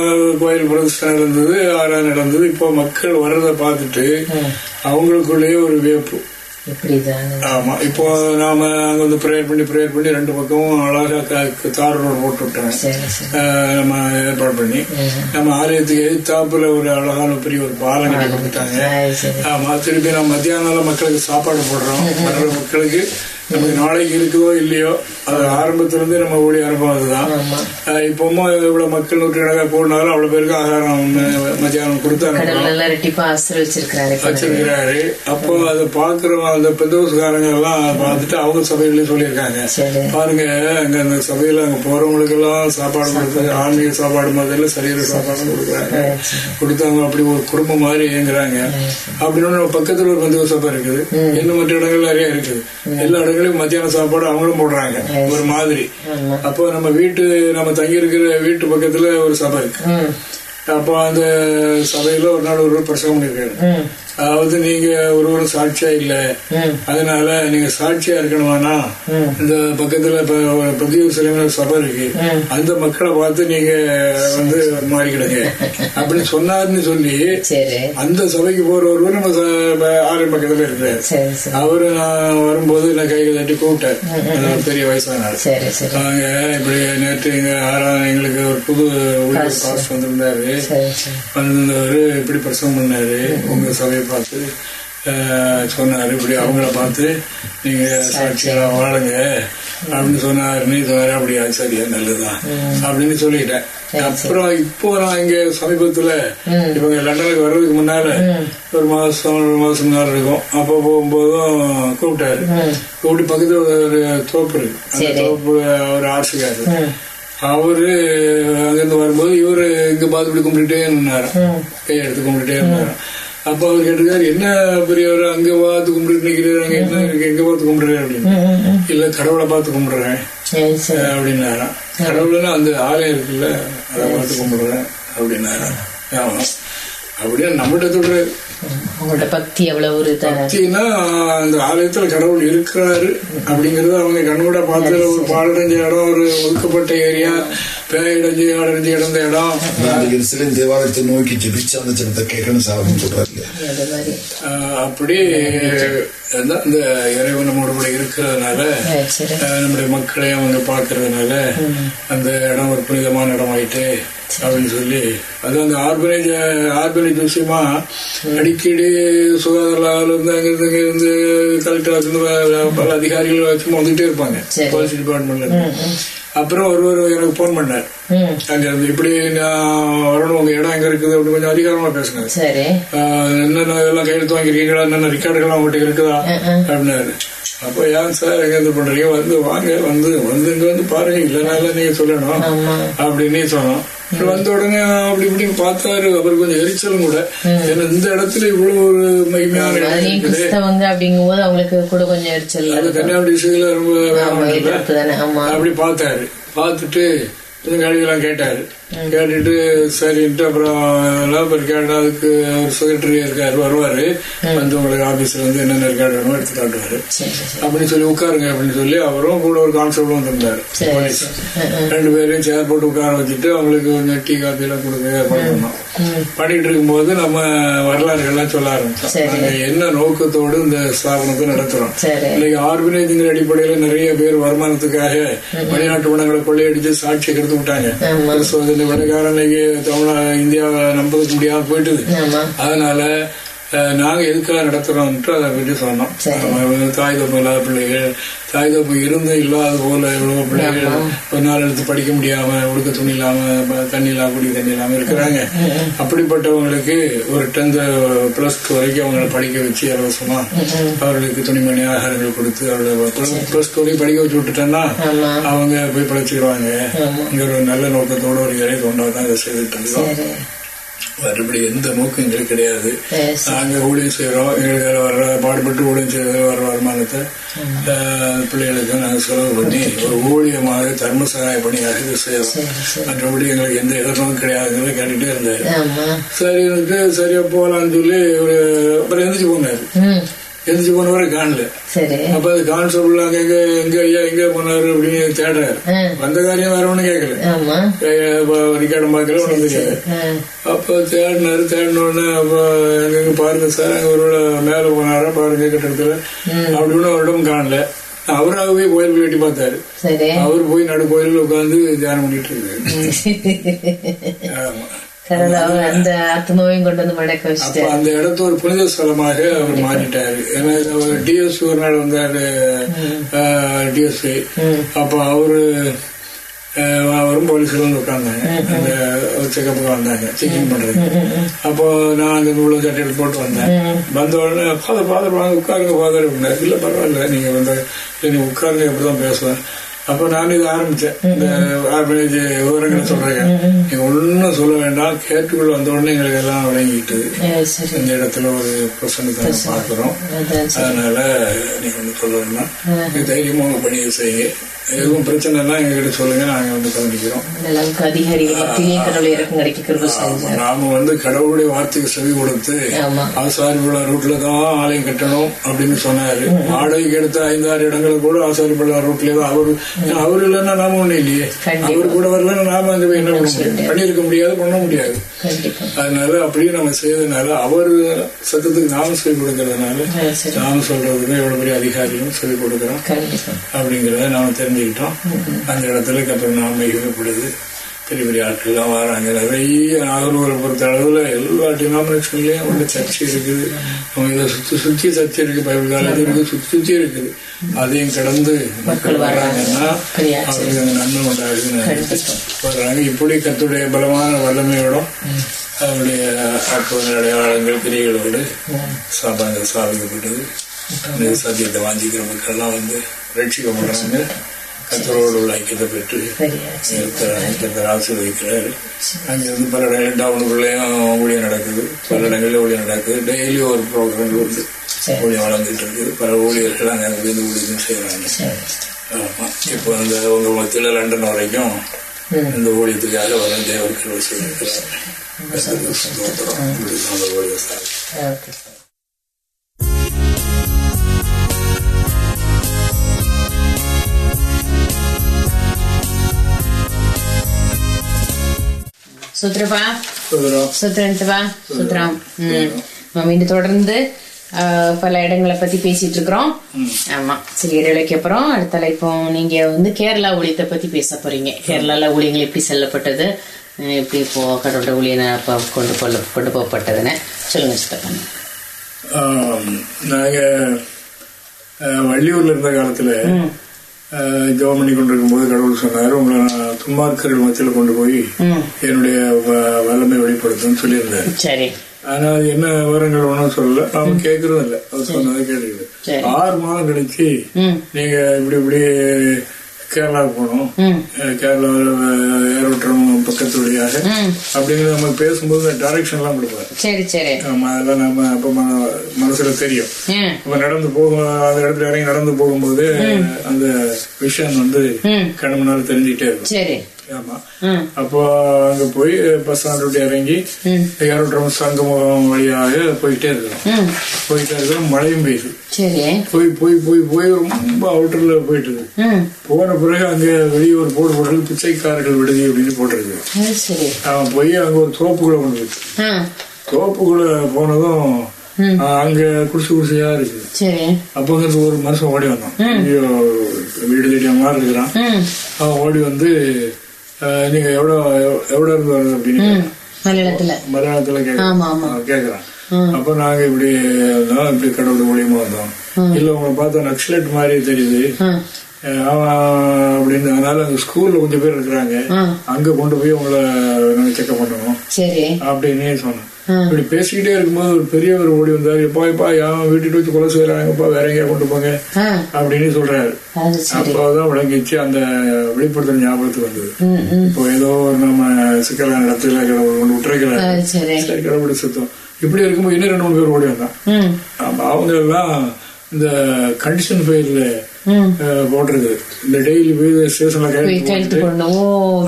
கோயில் பிரதிஷ்டை நடந்தது ஆராதனை நடந்தது. இப்போ மக்கள் வர்றதை பார்த்துட்டு அவங்களுக்குள்ளேயே ஒரு வியப்பு ஆமா இப்போ நாம அங்க வந்து ப்ரேயர் பண்ணி ப்ரேயர் பண்ணி ரெண்டு பக்கமும் அழகா தார் ரோடு போட்டு விட்டாங்க நம்ம ஏற்பாடு பண்ணி. நம்ம ஆலயத்துக்கு எதிர்த்தாப்புல ஒரு அழகான பெரிய ஒரு பாலம் கட்டி சரி ஆமா திருப்பி நம்ம மத்தியானம் மக்களுக்கு சாப்பாடு போடுறோம். மக்களுக்கு நமக்கு நாளைக்கு இருக்குதோ இல்லையோ அது ஆரம்பத்துல இருந்து நம்ம ஊழிய அனுபவம் அதுதான். இப்பவும் இவ்வளவு மக்கள் நூற்றுக்கணக்காக போனாலும் அவ்வளவு பேருக்கு ஆகாரம் மத்தியானம் கொடுத்து அனுப்புறோம் கடவுள் நல்லா ரெட்டிப்பா ஆசீர்வச்சிருக்கிறாரு இப்ப. வச்சிருக்கிறாரு. அப்போ அதை பாக்குறவங்க அந்த பெந்தோசுக்காரங்க எல்லாம் பார்த்துட்டு அவங்க சபையிலயும் சொல்லியிருக்காங்க. பாருங்க அங்க அந்த சபையில அங்க போறவங்களுக்கு எல்லாம் சாப்பாடு. கொடுக்குறது ஆன்மீக சாப்பாடு முதல்ல சரீர சாப்பாடு கொடுக்குறாங்க. கொடுத்தவங்க அப்படி ஒரு குடும்பம் மாதிரி இயங்குறாங்க. அப்படின்னு பக்கத்துல ஒரு பெந்தோ சபை இருக்குது. இன்னும் மற்ற இடங்கள் நிறைய இருக்குது. எல்லா இடங்களையும் மத்தியான சாப்பாடு அவங்களும் போடுறாங்க. ஒரு மாதிரி. அப்போ நம்ம வீட்டு நம்ம தங்கி இருக்கிற வீட்டு பக்கத்துல ஒரு சபை. இருக்கு அப்போ அந்த சபையில ஒரு நாள் ஒரு பிரசங்கம் பண்ணிருக்காரு ம். அதாவது நீங்க ஒருவரும் சாட்சியா இல்ல. அதனால நீங்க சாட்சியா இருக்கணுமானா. இந்த பக்கத்துல ஒரு சிலைமையில சபை இருக்கு. அந்த மக்களை பார்த்து நீங்க வந்து மாறிக்கிடுங்க. அப்படின்னு சொன்னாருன்னு சொல்லி அந்த சபைக்கு போற ஒருவர் நம்ம ஆலயம் பக்கத்துல இருக்கிறாரு. அவரு நான் வரும்போது நான் கையை தட்டி கூப்பிட்டேன். பெரிய வயசான நாங்க இப்படி நேற்று எங்க ஆறாம் எங்களுக்கு ஒரு புது பாஸ் வந்திருந்தாரு. வந்திருந்தவர் இப்படி பிரசவம் பண்ணாரு. உங்க சபையை பார்த்து சொன்னாரு இப்படி அவங்கள பார்த்து நீங்க சாட்சியா வாழுங்க. அப்படின்னு சொன்னாரு நீ சொன்னாரு அப்படியா? சரியா நல்லதுதான். அப்படின்னு சொல்லிட்டேன். அப்புறம் இப்போ நான் இங்க சமீபத்துல இவங்க லண்டனுக்கு வர்றதுக்கு முன்னால ஒரு மாசம் ஒரு மாசம் முன்னால இருக்கும். அப்போ போகும்போதும் கூப்பிட்டாரு. கூப்பிட்டு பக்கத்துல ஒரு தோப்பு இருக்கு. அந்த. தோப்பு ஒரு ஆர்சிக்காரு ம். அவரு அங்கிருந்து வரும்போது இவரு இங்க பார்த்து இப்படி கும்பிட்டுட்டே இருந்தாரு கையை எடுத்து கும்பிட்டுட்டே இருந்தாரு அப்ப அவர் கேட்டிருக்காரு என்ன பெரியவர் அங்க பார்த்து கும்பிட்டு நிக்கிறாரு? அங்க என்ன இருக்கு? எங்க பார்த்து கும்பிடுறாரு? அப்படின்னு. இல்ல கடவுளை பார்த்து கும்பிடுறேன். அப்படின்னாராம். கடவுள்னா அந்த ஆலயம் இருக்குல்ல அதை பார்த்து கும்பிடுறேன். அப்படின்னாராம். ஆமா. அப்படியே நம்மகிட்ட சொல்றாரு. உங்களோட பக்தி எவ்வளவு ஒரு த- பக்தினா அந்த ஆலயத்துல கடவுள் இருக்கிறாரு அப்படிங்கறது அவங்க கண்ணோட பார்த்து ஒரு பாலடைஞ்ச இடம் ஒரு ஒதுக்கப்பட்ட ஏரியா பேயடைஞ்சு அடைஞ்சு கிடந்த இடம். எருசலேம் தேவாலயத்தை நோக்கி ஜெபிச்சு அந்த ஜனத்தை கேட்கணும் சாப்பின்னு சொல்றாரு அப்படி இந்த இறைவன் நம்மோட கூட இருக்கிறதுனால நம்முடைய மக்களை அவங்க பார்க்கறதுனால அந்த இடம் ஒரு புனிதமான இடம் ஆயிட்டு அப்படின்னு சொல்லி அது அந்த ஆர்கனைஜ் ஆர்கனைஜ் விஷயமா அடிக்கடி சுகாதார இருந்து அங்கிருந்து இருந்து கலெக்டர் இருந்து பல அதிகாரிகள் வச்சு வந்துட்டே இருப்பாங்க. போலீஸ் டிபார்ட்மெண்ட்ல. அப்புறம் ஒருவர் எனக்கு போன் பண்ணார். அங்க இப்படி நான் வரணும் உங்க இடம் எங்க இருக்குது அப்படின்னு கொஞ்சம் அதிகாரமா ஆஹ் என்னென்ன இதெல்லாம் கையெழுத்து வாங்கிருக்கீங்களா என்னென்ன ரெக்கார்டுகள்லாம் உங்கள்கிட்ட இருக்குதா? அப்படின்னாரு. அப்போ ஏன் சார் எங்க இருந்து பண்றீங்க? வந்து வாங்க வந்து வந்து இங்க வந்து பாருங்க இல்லைன்னா நீங்க சொல்லணும் அப்படின்னு சொன்னோம். வந்த உடனே அப்படி இப்படின்னு பார்த்தாரு. அவருக்கு கொஞ்சம் எரிச்சலும் கூட. ஏன்னா இந்த இடத்துல இவ்வளவு ஒரு மகிமையான கிறிஸ்தவங்க அப்படிங்கும்போது அவங்களுக்கு கூட கொஞ்சம் எரிச்சல் அது கன்னியாகுமரி டிஸ்ட்ரிக்ட்ல ரொம்ப அப்படி பார்த்தாரு. பார்த்துட்டு கேள்வியெல்லாம் கேட்டாரு. கேட்டுட்டு சரின்ட்டு அப்புறம் எல்லாம் பேர் கேட்டா அதுக்கு செக்ரட்டரி இருக்காரு வருவாரு. வந்து உங்களுக்கு ஆபீஸ்ல வந்து என்னென்ன ரெக்கார்டு வேணுமோ எடுத்து காட்டுவாரு. அப்படின்னு சொல்லி உட்காருங்க அப்படின்னு சொல்லி அவரும் கூட ஒரு கான்ஸ்டபிள் வந்திருந்தாரு. போலீஸ். ரெண்டு பேரையும் சேர் போட்டு உட்கார வச்சுட்டு அவங்களுக்கு கொஞ்சம் டீ காஃபி எல்லாம் கொடுக்க ஏற்பாடு பண்ணோம் பண்ணிட்டு இருக்கும்போது நம்ம வரலாறுகள்லாம் சொல்ல ஆரம்பிச்சோம். சரி. நாங்க என்ன நோக்கத்தோடு இந்த ஸ்தாபனத்தை நடத்துறோம். இன்னைக்கு ஆர்கனைசிங்கிற அடிப்படையில நிறைய பேர் வருமானத்துக்காக வெளிநாட்டு வனங்களை கொள்ளையடிச்சு சாட்சியை கெடுத்து விட்டாங்க. இந்த வெள்ளக்காரன் இன்னைக்கு தமிழ் இந்தியாவை நம்பதுக்கு முடியாம போயிட்டுது அதனால நாங்க எதுக்காக நடத்துறோம்ட்டு அதை பற்றி சொன்னோம். தாய் தப்பு இல்லாத பிள்ளைகள் தாய் தப்பு இருந்து இல்லாத போல இவ்வளவு பிள்ளைகள் ஒரு நாள் எடுத்து படிக்க முடியாம உடுக்க துணி இல்லாம தண்ணி இல்லாம குடி தண்ணி இல்லாம இருக்கிறாங்க. அப்படிப்பட்டவங்களுக்கு ஒரு டென்த் பிளஸ் டூ வரைக்கும் அவங்களை படிக்க வச்சு இலவசமா அவர்களுக்கு துணிமணி ஆகாரங்கள் கொடுத்து அவர்களை பிளஸ் டூ வரைக்கும் படிக்க வச்சு விட்டுட்டோம்னா அவங்க போய் படிச்சுக்கிடுவாங்க. ஆமா. இங்க ஒரு நல்ல நோக்கத்தோட ஒரு இறை தொண்டா தான் இதை செய்துட்டு இருக்கோம். மறுபடி எந்த நோக்கம் எங்களுக்கு கிடையாது. Yes. நாங்க ஊழியம் செய்யறோம் எங்களுக்கு வர்ற பாடுபட்டு ஊழியம் செய்யறது வர வருமானத்தை ஆஹ், பிள்ளைகளுக்கு நாங்க செலவு பண்ணி ஒரு ஊழியமாக தர்ம சகாய பணியாக இது செய்யறோம் மற்றபடி எங்களுக்கு எந்த எதிர்நோக்கம் கிடையாதுங்கிறத கேட்டுட்டே இருந்தாரு சரி எனக்கு சரியா போகலான்னு சொல்லி ஒரு அப்புறம் எந்திரிச்சு போனாரு. எந்திரிச்சு போனவரை காணல. அப்ப அது கான்ஸ்டபிள் அங்க எங்க எங்க ஐயா எங்க போனாரு அப்படின்னு தேடுறாரு. வந்த காரியம் வேற ஒண்ணும் கேட்கல ரிக்கார்டும் பார்க்கல ஒன்றும் தெரியாது. அப்போ தேடினாரு தேடின உடனே அப்போ எங்க பாருங்க சார் அங்க ஒரு மேல போனாரா பாருங்க கட்டடத்துல. அப்படின்னு இடம் காணல. அவராகவே கோயில் வெட்டி பார்த்தாரு. அவர் போய் நடு கோயிலில் உட்காந்து தியானம் பண்ணிட்டு இருக்காரு. ஆமா. அந்த ஆத்மாவையும் கொண்டு வந்து மடக்க அந்த இடத்த ஒரு புனித ஸ்தலமாக அவர் மாறிட்டாரு. ஏன்னா டிஎஸ் ஒரு நாள் வந்தாரு டிஎஸ்ஐ அப்ப அவரு அவரும் போலீஸ்ல வந்து உட்கார்ந்தாங்க. அந்த செக்கப்புக்கு வந்தாங்க செக்கிங் பண்றது அப்போ நான் அந்த நூலும் சட்டையில் போட்டு வந்தேன். வந்த உடனே ஃபாதர் ஃபாதர் வாங்க உட்காருங்க ஃபாதர். அப்படின்னாரு இல்ல பரவாயில்ல. நீங்க வந்து இல்ல, நீங்க உட்காருங்க இப்படிதான் பேசுவேன். அப்ப நான் இது ஆரம்பிச்சேன். இந்த ஆர்பனேஜ் விவரங்களை சொல்றேன் நீங்க ஒன்னும் சொல்ல வேண்டாம். கேட்டுக்குள்ள வந்த உடனே எங்களுக்கு எல்லாம் விளங்கிட்டு இந்த இடத்துல ஒரு பிரசனத்தை பார்க்கிறோம் அதனால நீங்க ஒண்ணு சொல்ல வேண்டாம். நீங்க தைரியமா உங்க பணியை செய்யுங்க. எதுவும் பிரச்சனைனா எங்ககிட்ட சொல்லுங்க. நாங்க வந்து கவனிக்கிறோம். நாம வந்து கடவுளுடைய வார்த்தைக்கு செவி கொடுத்து ஆமா. ஆசாரிபுள்ள ரூட்ல தான் ஆலயம் கட்டணும் அப்படின்னு சொன்னாரு. வாடகைக்கு எடுத்த ஐந்தாறு இடங்களை கூட ஆசாரிபுள்ள ரூட்ல தான் அவரு அவரு இல்லைன்னா நாம ஒண்ணு இல்லையே. அவரு கூட வரலன்னா நாம என்ன பண்ண முடியும்? பண்ணியிருக்க முடியாது பண்ண முடியாது. அதனால அப்படியே நம்ம செய்யறதுனால அவர் சத்தத்துக்கு நாம செவி கொடுக்கறதுனால ஆ, சரி. நாம சொல்றதுக்கு எவ்வளவு பெரிய அதிகாரியும் செவி கொடுக்கிறோம். அப்படிங்கிறத நாம தெரிஞ்சுக்கிட்டோம். அந்த இடத்துல அப்புறம் நாம இருக்கப்படுது பெரிய பெரிய ஆட்கள்லாம் வராங்க. நிறைய நாகர்கோவிலை பொறுத்த அளவுல எல்லா டினாமினேஷன்லயும் உள்ள சர்ச்சை இருக்குது. நம்ம இதை சுத்தி சுத்தி சர்ச்சை இருக்கு பைபிள் காலேஜ் இருக்கு சுத்தி சுத்தி இருக்குது. அதையும் கடந்து மக்கள் வராங்கன்னா பெரிய அவருக்கு அந்த நன்மை உண்டாகுதுன்னு வர்றாங்க இப்படி கத்துடைய பலமான வல்லமையோடும் அவருடைய அற்புத அடையாளங்கள் கிரிகளோடு சாபாங்க சாதிக்கப்பட்டது சத்தியத்தை வாஞ்சிக்கிற மக்கள்லாம் வந்து ரட்சிக்கப்படுறாங்க. கத்தரோடு உள்ள ஐக்கியத்தை பெற்று இருக்கிற ஆசீர்வதிக்கிறாரு அங்கிருந்து பல இடங்களில் டவுனுக்குள்ளேயும் ஊழியம் நடக்குது. பல இடங்களில் ஊழியம் நடக்குது. டெய்லி ஒரு ப்ரோக்ராம் சரி. ஊழியம் வளர்ந்துட்டு இருக்குது. பல ஊழியர்கள் அங்கே இருந்து ஊழியம் செய்கிறாங்க சரி. ஆமா. இப்போ அந்த உங்க மத்தியில் லண்டன் வரைக்கும் இந்த ஊழியத்துக்காக வர தேவர் கிருபை செய்திருக்கிறார் அந்த ஊழியம் சார் ஸ்தோத்திரம். சுத்ரன்ட்டுவா சுத்ரம் மீண்டும் தொடர்ந்து பல இடங்களை பத்தி பேசிட்டு இருக்கிறோம். ஆமா. சரி இடைவேளைக்கு அப்புறம் அடுத்த இப்போ நீங்க வந்து கேரளா ஊழியத்தை பத்தி பேச போறீங்க. கேரளால ஊழியங்கள் எப்படி செல்லப்பட்டது? எப்படி இப்போ கடவுளோட ஊழியனை கொண்டு கொள்ள கொண்டு போகப்பட்டதுன்னு சொல்லுங்க சித்தப்பா. ஆம், நாங்க வள்ளியூர்ல இருந்த காலத்துல ஜெபம் பண்ணி கொண்டிருக்கும் போது கடவுள் சொன்னாரு உங்களை நான் துன்மார்க்கர்கள் மத்தியில் கொண்டு போய் என்னுடைய வல்லமை வெளிப்படுத்துன்னு சொல்லியிருந்தாரு. ஆனா அது என்ன விவரங்கள் ஒன்றும் சொல்லல. நாம கேட்கறதும் இல்ல. அவர் சொன்னதை கேட்டுக்கிது சரி. ஆறு மாதம் கழிச்சு நீங்க இப்படி இப்படி கேரளாவுக்கு போகணும் ம். அஹ், கேரளாவில் ஏரோட்டம் பக்கத்து வழியாக. அப்படிங்கிறது நம்ம பேசும்போது டைரக்ஷன் எல்லாம் கொடுப்பாரு. சரி சரி. ஆமா அதெல்லாம் நம்ம அப்ப மன- மனசுல தெரியும். ம். அப்ப நடந்து போகும் அந்த இடத்துல இறங்கி நடந்து போகும்போது அந்த விஷயம் வந்து கணமனால தெரிஞ்சுக்கிட்டே இருக்கும். ஆமா. அப்போ அங்க போய் பஸ் ஸ்டாண்ட் விட்டு இறங்கி ம். ஏரோட்டம் சங்கமுகம் வழியாக போயிட்டே இருக்கிறோம். போயிட்டே இருக்கிறோம் மழையும் பெய்யுது. போய் போய் போய் போய் ரொம்ப அவுட்டர்ல போயிட்டு இருக்கு. போன பிறகு அங்க வெளியே ஒரு போர்டு போட்டிருக்கு பிச்சைக்காரர்கள் விடுதி அப்படின்னு போட்டிருக்கு. அவன் போய் அங்க ஒரு தோப்புக்குள்ள கொண்டு போயிட்டு தோப்புக்குள்ள போனதும் அங்க குடிசு குடிசையா இருக்கு. சரி. அப்போ அங்க ஒரு மனுஷன் ஓடி வந்தான். ஐயோ வீடு தேடி மாதிரி இருக்கிறான். அவன் ஓடி வந்து நீங்க எவ்வளோ எவ்வளோ இருந்து வருது அப்படின்னு. மலையாளத்துல. கேட்கறான். அப்ப நாங்க இப்படி இருந்தோம், இப்படி கடவுள் மூலியமா வந்தோம். இல்ல உங்களை பார்த்தா நக்சலைட் மாதிரி தெரியுது. அப்படின்னு. அதனால அந்த ஸ்கூல்ல கொஞ்சம் பேர் இருக்கிறாங்க. அங்க கொண்டு போய் உங்களை நாங்க செக்அப் பண்ணணும் அப்படின்னு சொன்னேன். இப்படி பேசிக்கிட்டே இருக்கும்போது ஒரு பெரியவர் ஓடி வந்தாரு. எப்பா எப்பா யான் வீட்டுட்டு வச்சு கொலை செய்யறாங்கப்பா வேற எங்கேயா கொண்டு போங்க. அப்படின்னு சொல்றாரு. அப்போதான் விளங்கிச்சு அந்த வெளிப்படுத்துற ஞாபகத்துக்கு வந்தது. இப்போ ஏதோ நம்ம சிக்கலான இடத்துல சரி. சரி கடவுள் சுத்தம். இப்படி இருக்கும்போது இன்னும் ரெண்டு மூணு பேர் ஓடி வந்தான். அவங்க எல்லாம் இந்த கண்டிஷன் ஃபைல்ல ம் போட்டிருக்கு இந்த டெய்லி போய் ஸ்டேஷன்ல போய் கையெழுத்து கழுத்து போடணும். ஓ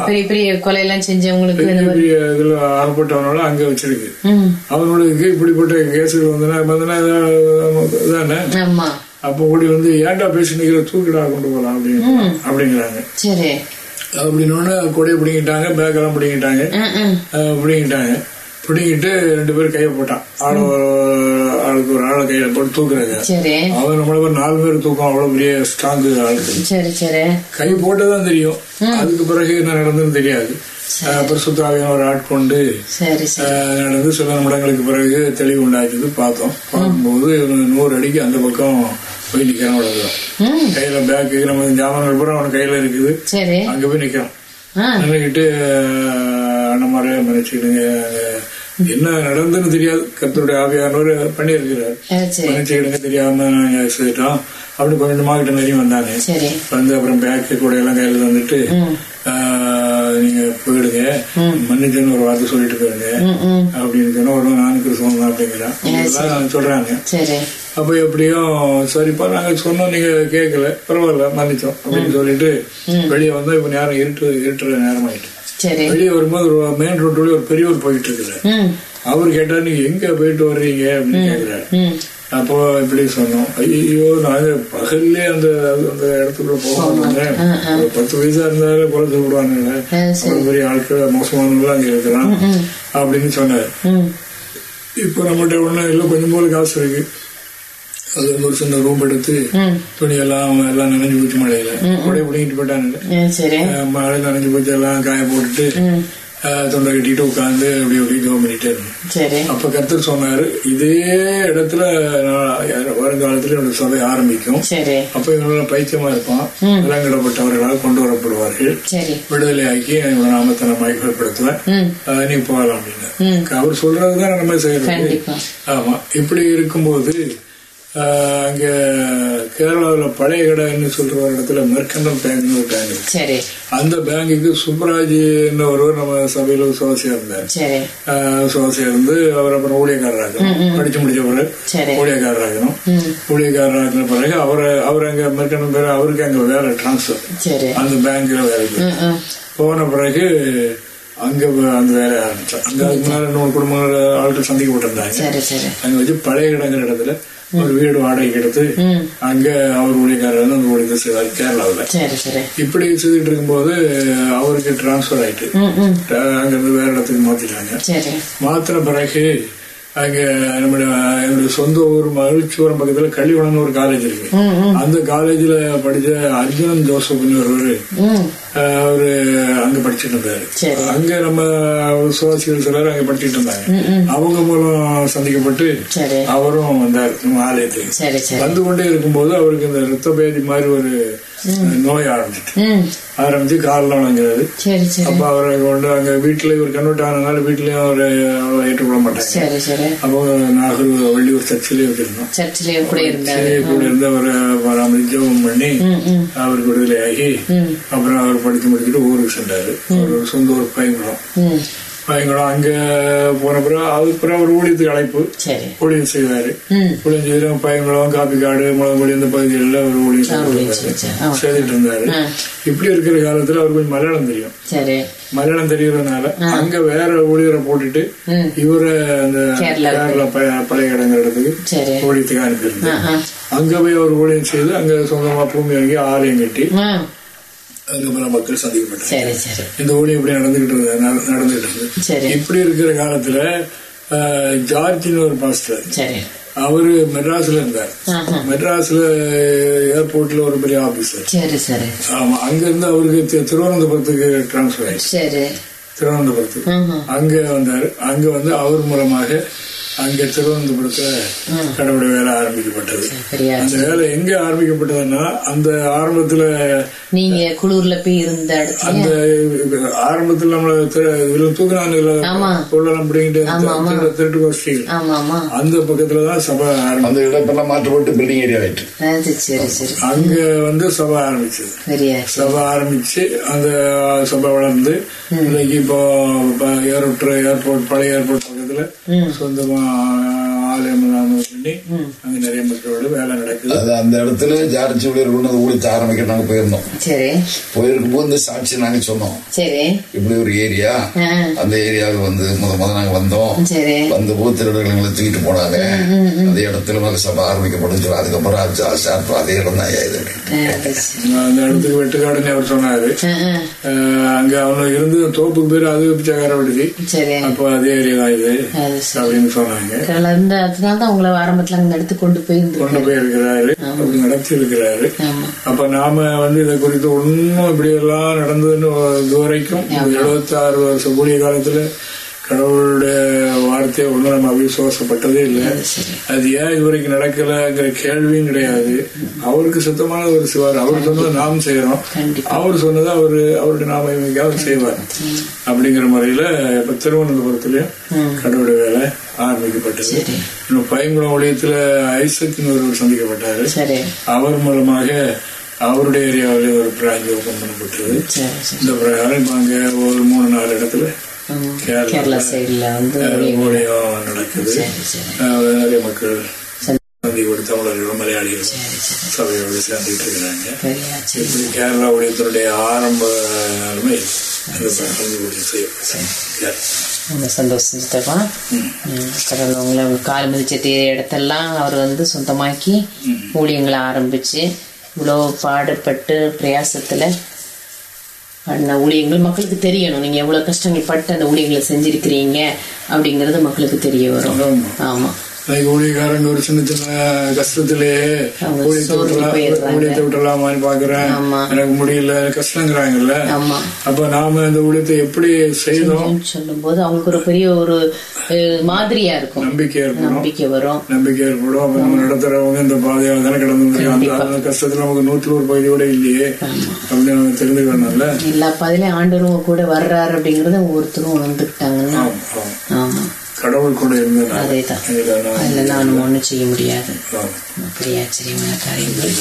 பெரிய பெரிய கொலையெல்லாம் செஞ்சவங்களுக்கு பெரிய இதுல அனுப்பட்டவனோட அங்க வச்சிருக்கு. அவனுக்கு இப்படிப்பட்ட கேஸுகள் வந்தனா வந்தனா தானே ஆமா. அப்போ ஓடி வந்து ஏன்டா பேசி நிக்கிற தூக்கிடா கொண்டு போகலாம் அப்படின்னு அப்படிங்கிறாங்க. அப்படின்னோடனே கொடையை பிடிங்கிட்டாங்க பேக்கெல்லாம் பிடிங்கிட்டாங்க. பிடிங்கிட்டாங்க. பிடிங்கிட்டு ரெண்டு பேரும் கையை போட்டான். ஆளு ஆளுக்கு ஒரு ஆளை கையில போட்டு தூக்குறாங்க. அவன் நம்மள நாலு பேர் தூக்கம் அவ்வளவு பெரிய ஸ்ட்ராங் ஆளுக்கு. கை போட்டதான் தெரியும். அதுக்கு பிறகு என்ன நடந்ததுன்னு தெரியாது. சுத்தாவியம் ஒரு ஆட்கொண்டு நடந்து சில நிமிடங்களுக்கு பிறகு தெளிவு உண்டாச்சது பார்த்தோம். பார்க்கும்போது நூறு அடிக்கு அந்த பக்கம் போய் நிக்கிறான் அவ்வளவுதான் ம். கையில பேக் நம்ம ஜாமான்கள் பூரா அவன் கையில இருக்குது. அங்க போய் நிக்கிறான் நின்றுக்கிட்டு அண்ணமாரே மன்னிச்சுக்கிடுங்க என்ன நடந்ததுன்னு தெரியாது. கர்த்தருடைய ஆவியானவர் பண்ணியிருக்கிறார். மன்னிச்சுக்கிடுங்க தெரியாம செய்துட்டோம் அப்படி கொஞ்சம் கிட்ட நிறைய வந்தானே வந்து அப்புறம் பேக்கு கூட எல்லாம் கையில வந்துட்டு நீங்க போயிடுங்க. மன்னிச்சுன்னு ஒரு வார்த்தை சொல்லிட்டு போயிடுங்க அப்படின்னு சொன்னா ஒரு நானும் கிறிஸ்தவம் தான் அப்படிங்கிறான் சொல்றாங்க. அப்ப எப்படியும் சரிப்பா நாங்க சொன்னோம் நீங்க கேட்கல பரவாயில்ல. மன்னிச்சோம். அப்படின்னு சொல்லிட்டு வெளியே வந்தா இப்ப நேரம் இருட்டு இருட்டுற நேரம் ஆயிட்டு. வெளியே வரும்போது ஒரு மெயின் ரோட்டு வழி ஒரு பெரியவர் போயிட்டு இருக்கிறார் அவர் கேட்டா நீங்க எங்க போயிட்டு வர்றீங்க? அப்படின்னு கேக்குறாரு. அப்போ இப்படி சொன்னோம். ஐயோ நாங்க பகல்லே அந்த அந்த இடத்துக்குள்ள போக மாட்டோங்க ஒரு பத்து வயசா இருந்தாலே கொலை சொல்லிடுவாங்க அது சரி. அவ்வளவு பெரிய ஆட்கள் மோசமானவங்களும் அங்க இருக்கிறான். அப்படின்னு சொன்னாரு. இப்போ நம்மகிட்ட ஒண்ணும் இல்லை கொஞ்சம் போல காசு இருக்கு. அது வந்து ஒரு சின்ன ரூம் எடுத்து துணி எல்லாம் எல்லாம் நனைஞ்சு போச்சு மழையில. உடைய பிடிங்கிட்டு போயிட்டானுங்க. மழை நனைஞ்சு போச்சு எல்லாம் காய போட்டுட்டு தொண்டை கட்டிட்டு உட்காந்து அப்படி அப்படி ஜோம் பண்ணிட்டே இருந்தேன் அப்ப கர்த்தர் சொன்னாரு இதே இடத்துல வருங்காலத்துல என்னோட சபை ஆரம்பிக்கும். அப்ப இவங்கள பைத்தியமா இருப்பான். விலங்கிடப்பட்டவர்களால் கொண்டு வரப்படுவார்கள். சரி. விடுதலையாக்கி என்னோட நாமத்தை நான் மயக்கப்படுத்துவேன் ம். அஹ் நீ போகலாம் அப்படின்னு அவர் சொல்றதுதான் நம்ம செய்யறது. ஆமா. இப்படி இருக்கும்போது அங்க கேரளாவுல பழைய கடைன்னு சொல்ற ஒரு இடத்துல மெர்கண்டம் பேங்க்னு ஒரு பேங்க். சரி. அந்த பேங்குக்கு சுப்ராஜ் ஒருவர் நம்ம சபையில சுவாசியா இருந்தார். சுவாசியா இருந்து அவர் அப்புறம் ஊழியக்காரராகணும். படிச்சு முடிச்சவர் சரி. ஊழியக்காரராகணும். ம். ஊழியக்காரராகின பிறகு அவர் அவர் அங்க மெர்கண்டம் பேர் அவருக்கு அங்க வேலை டிரான்ஸ்பர் சரி. அந்த பேங்க்ல வேலைக்கு போன பிறகு அங்க அந்த வேலையை ஆரம்பிச்சோம் அங்க அதுக்கு இன்னொரு குடும்பங்கள் ஆட்கள் சந்திக்கப்பட்டிருந்தாங்க. அங்க வச்சு பழைய இடங்கிற இடத்துல ஒரு வீடு வாடகைக்கு எடுத்து அங்க அவர் ஊழியக்காரர் வந்து அந்த ஊழியத்தை செய்வார் கேரளாவுல இப்படி செய்துட்டு இருக்கும்போது அவருக்கு டிரான்ஸ்பர் ஆயிட்டு. ம் ம். அங்க இருந்து வேற இடத்துக்கு மாத்திட்டாங்க. சரி. மாத்தின பிறகு அங்க நம்முடைய என்னுடைய சொந்த ஊர் மகிழ்ச்சிபுரம் பக்கத்துல கள்ளிவனம்னு ஒரு காலேஜ் இருக்கு. அந்த காலேஜ்ல படிச்ச அர்ஜுனன் ஜோசப்னு ஒருவர் அவரு அங்க படிச்சுட்டு இருந்தாரு. அங்க நம்ம சுவாசிகள் சிலர் அங்க படிச்சுட்டு இருந்தாங்க. அவங்க மூலம் சந்திக்கப்பட்டு அவரும் வந்தார் நம்ம ஆலயத்துக்கு. வந்து கொண்டே இருக்கும்போது அவருக்கு இந்த ரத்த பேதி மாதிரி ஒரு நோய் ஆரம்பிச்சிட்டு. ஆரம்பிச்சு காலில் வணங்குறது அப்ப அவரை கொண்டு அங்க வீட்டுல இவர் கன்வெர்ட் ஆனதுனால வீட்லயும் அவரை அவ்வளவு ஏற்றுக்கொள்ள மாட்டாங்க. அப்போ நாகூர் வள்ளியூர் சர்ச்சிலே வச்சிருந்தோம். சர்ச்சிலேயே கூட இருந்து அவரை பராமரிச்சு ஜெபம் பண்ணி அவருக்கு விடுதலையாகி ம். அப்புறம் அவர் படிச்சு முடிச்சுட்டு ஊருக்கு சென்றாரு. அவர் சொந்த ஊர் பயங்குளம். பயங்குளம் அங்க போன பிறகு அதுக்கு பிறகு அவர் ஊழியத்துக்கு அழைப்பு. ஊழியம் செய்வாரு. ம். ஊழியம் செய்து பயங்குளம் காப்பிக்காடு முளகுபடி இந்த பகுதிகளில் அவர் ஊழியம். செய்துட்டு இருந்தாரு. இப்படி இருக்கிற காலத்துல அவருக்கு கொஞ்சம் மலையாளம் தெரியும். மலையாளம் தெரியறதுனால அங்க வேற ஊழியரை போட்டுட்டு இவரை அந்த கேரளா. பழைய இடங்கிற இடத்துக்கு ஊழியத்துக்கு ஆ அங்க போய் அவர் ஊழியம் செய்து அங்க சொந்தமா பூமி வாங்கி ஆலயம் கட்டி பல மக்கள் சந்திக்கப்பட்டாங்க சரி சரி. இந்த ஊழியம் இப்படி நடந்துகிட்டு இருந்தது நட- நடந்துகிட்டு இருந்தது சரி. இப்படி இருக்கிற காலத்துல ஜார்ஜின்னு ஒரு பாஸ்டர். சரி. அவரு மெட்ராஸ்ல இருந்தார். மெட்ராஸ்ல ஏர்போர்ட்ல ஒரு பெரிய ஆபீசர். சரி சரி. ஆமா அங்க இருந்து அவருக்கு திருவனந்தபுரத்துக்கு டிரான்ஸ்பர் ஆயிடுச்சு. சரி. திருவனந்தபுரத்துக்கு. அங்க வந்தாரு. அங்க வந்து அவர் மூலமாக அங்கே திருவனந்தபுரத்துல கடவுளுடைய வேலை ஆரம்பிக்கப்பட்டது. அந்த வேலை எங்க ஆரம்பிக்கப்பட்டதுன்னா அந்த ஆரம்பத்துல நீங்க குளூர்ல போய் இருந்த அந்த ஆரம்பத்துல நம்மள இதுல தூக்குனாங்க. கொள்ளலாம் பிடிங்கிட்டு திருட்டு கோஷ்டிகள் ஆமா ஆமா. அந்த பக்கத்துலதான் சபை ஆரம்பி அந்த இடப்பெல்லாம் மாற்றப்பட்டு பில்டிங் ஏரியா ஆயிட்டு. அது சரி சரி அங்க வந்து சபை ஆரம்பிச்சது. சபை ஆரம்பிச்சு அந்த சபை வளர்ந்து இன்னைக்கு இப்போ ப- ஏரோட்ரு ஏர்போர்ட் பழைய ஏர்போர்ட் பக்கத்துல சொந்தமா ஆலயம் எல்லாம் அங்க நிறைய மக்களோட வேலை நடக்குது. அது அந்த இடத்துல ஜார்ஜ் ஊழியர் கொண்டு ஆரம்பிக்க நாங்க போயிருந்தோம். சரி. போயிருக்கும் போது இந்த சாட்சி நாங்க சொன்னோம். சரி. இப்படி ஒரு ஏரியா அந்த ஏரியாவுக்கு வந்து முத முத நாங்க வந்தோம். சரி. வந்த போது திருடர்கள் எங்களை தூக்கிட்டு போனாங்க. அந்த இடத்துல நமக்கு சபை ஆரம்பிக்கப்படும் சொல்லி அதுக்கப்புறம் அது இடம் தான் இது. அந்த இடத்துக்கு வெட்டுக்காடுன்னு அவர் சொன்னாரு. அங்க அவனு இருந்து தோப்புக்கு பேர் அது பிச்சைக்கார விடுதி சரி. அப்போ அதே ஏரியா தான் இது அப்படின்னு சொன்னாங்க. அதனால தான் உங்களை ஆரம்பத்துல அங்க எடுத்து கொண்டு போயிருந்து கொண்டு போயிருக்கிறாரு அப்படி நடத்தி இருக்கிறாரு. ஆமா. அப்ப நாம வந்து இதை குறித்து ஒன்னும் இப்படி எல்லாம் நடந்ததுன்னு இது வரைக்கும் எழுபத்தி ஆறு வருஷம் கூடிய காலத்துல கடவுளுடைய வார்த்தையை ஒன்றும் நம்ம அவிசுவாசப்பட்டதே இல்லை. அது ஏன் இதுவரைக்கும் நடக்கலங்கிற கேள்வியும் கிடையாது. அவருக்கு சுத்தமான ஒரு சிவார் அவர் சொன்னதை நாம் செய்யறோம் அவர் சொன்னதை அவரு அவருடைய நாம இவங்க செய்வார். அப்படிங்கிற முறையில இப்ப திருவனந்தபுரத்துலயும். கடவுளுடைய வேலை ஆரம்பிக்கப்பட்டது. இன்னும் பைங்குளம் ஒழியத்துல ஐசக்னு ஒருவர் சந்திக்கப்பட்டாரு. அவர் மூலமாக அவருடைய ஏரியாவிலே ஒரு பிராஞ்ச் ஓபன் பண்ணப்பட்டது. இந்த பிரகாரம் இப்ப அங்க ஒரு மூணு நாலு இடத்துல. கேரளா. சைடுல வந்து ஊழியம் நடக்குது நிறைய மக்கள் சரி சந்தி கொடுத்து தமிழர்கள் மலையாளிகள் சபையோடு சேர்ந்துட்டு இருக்கிறாங்க இப்படி கேரளா ஊழியத்தினுடைய ஆரம்ப நாளுமே அந்த சந்தி ஊழியம் செய்யப்பட்டாங்க ரொம்ப ம், கடவுள் உங்களை கால் மிதிச்சட்டு இடத்தெல்லாம் அவர் வந்து சொந்தமாக்கி ஊழியங்களை ஆரம்பிச்சு இவ்வளோ பாடுபட்டு பிரயாசத்துல பண்ண ஊழியங்கள் மக்களுக்கு தெரியணும் நீங்க எவ்வளவு கஷ்டங்கள் பட்டு அந்த ஊழியங்களை செஞ்சிருக்கிறீங்க அப்படிங்கறது மக்களுக்கு தெரிய வரும். ஆமா. இன்னைக்கு ஊழியக்காரங்க ஒரு சின்ன சின்ன கஷ்டத்திலே அவங்க ஊழியத்தை விட்டுலாம். ஊழியத்தை விட்டுலாமான்னு பாக்குறேன். எனக்கு முடியல கஷ்டங்கிறாங்கல்ல. அப்ப நாம இந்த ஊழியத்தை எப்படி செய்தோம்? சொல்லும் போது அவங்களுக்கு ஒரு பெரிய ஒரு மாதிரியா இருக்கும். நம்பிக்கை ஏற்படும். நம்பிக்கை வரும். நம்பிக்கை ஏற்படும். அப்ப நம்ம நடத்துறவங்க இந்த பாதையால தானே கடந்து முடியும் அந்த கஷ்டத்துல நமக்கு நூத்தி ஒரு பகுதி கூட இல்லையே அப்படின்னு நம்ம தெரிஞ்சுக்கணும்ல. எல்லா பதிலையும் ஆண்டவரும் கூட வர்றாரு அப்படிங்கறத ஆமா, ஆமா. ஆமா. கடவுள் கூட இதெல்லாம் அதுல நானும் ஒண்ணும் செய்ய முடியாது. அப்படி ஆச்சரியமான காரியங்கள்.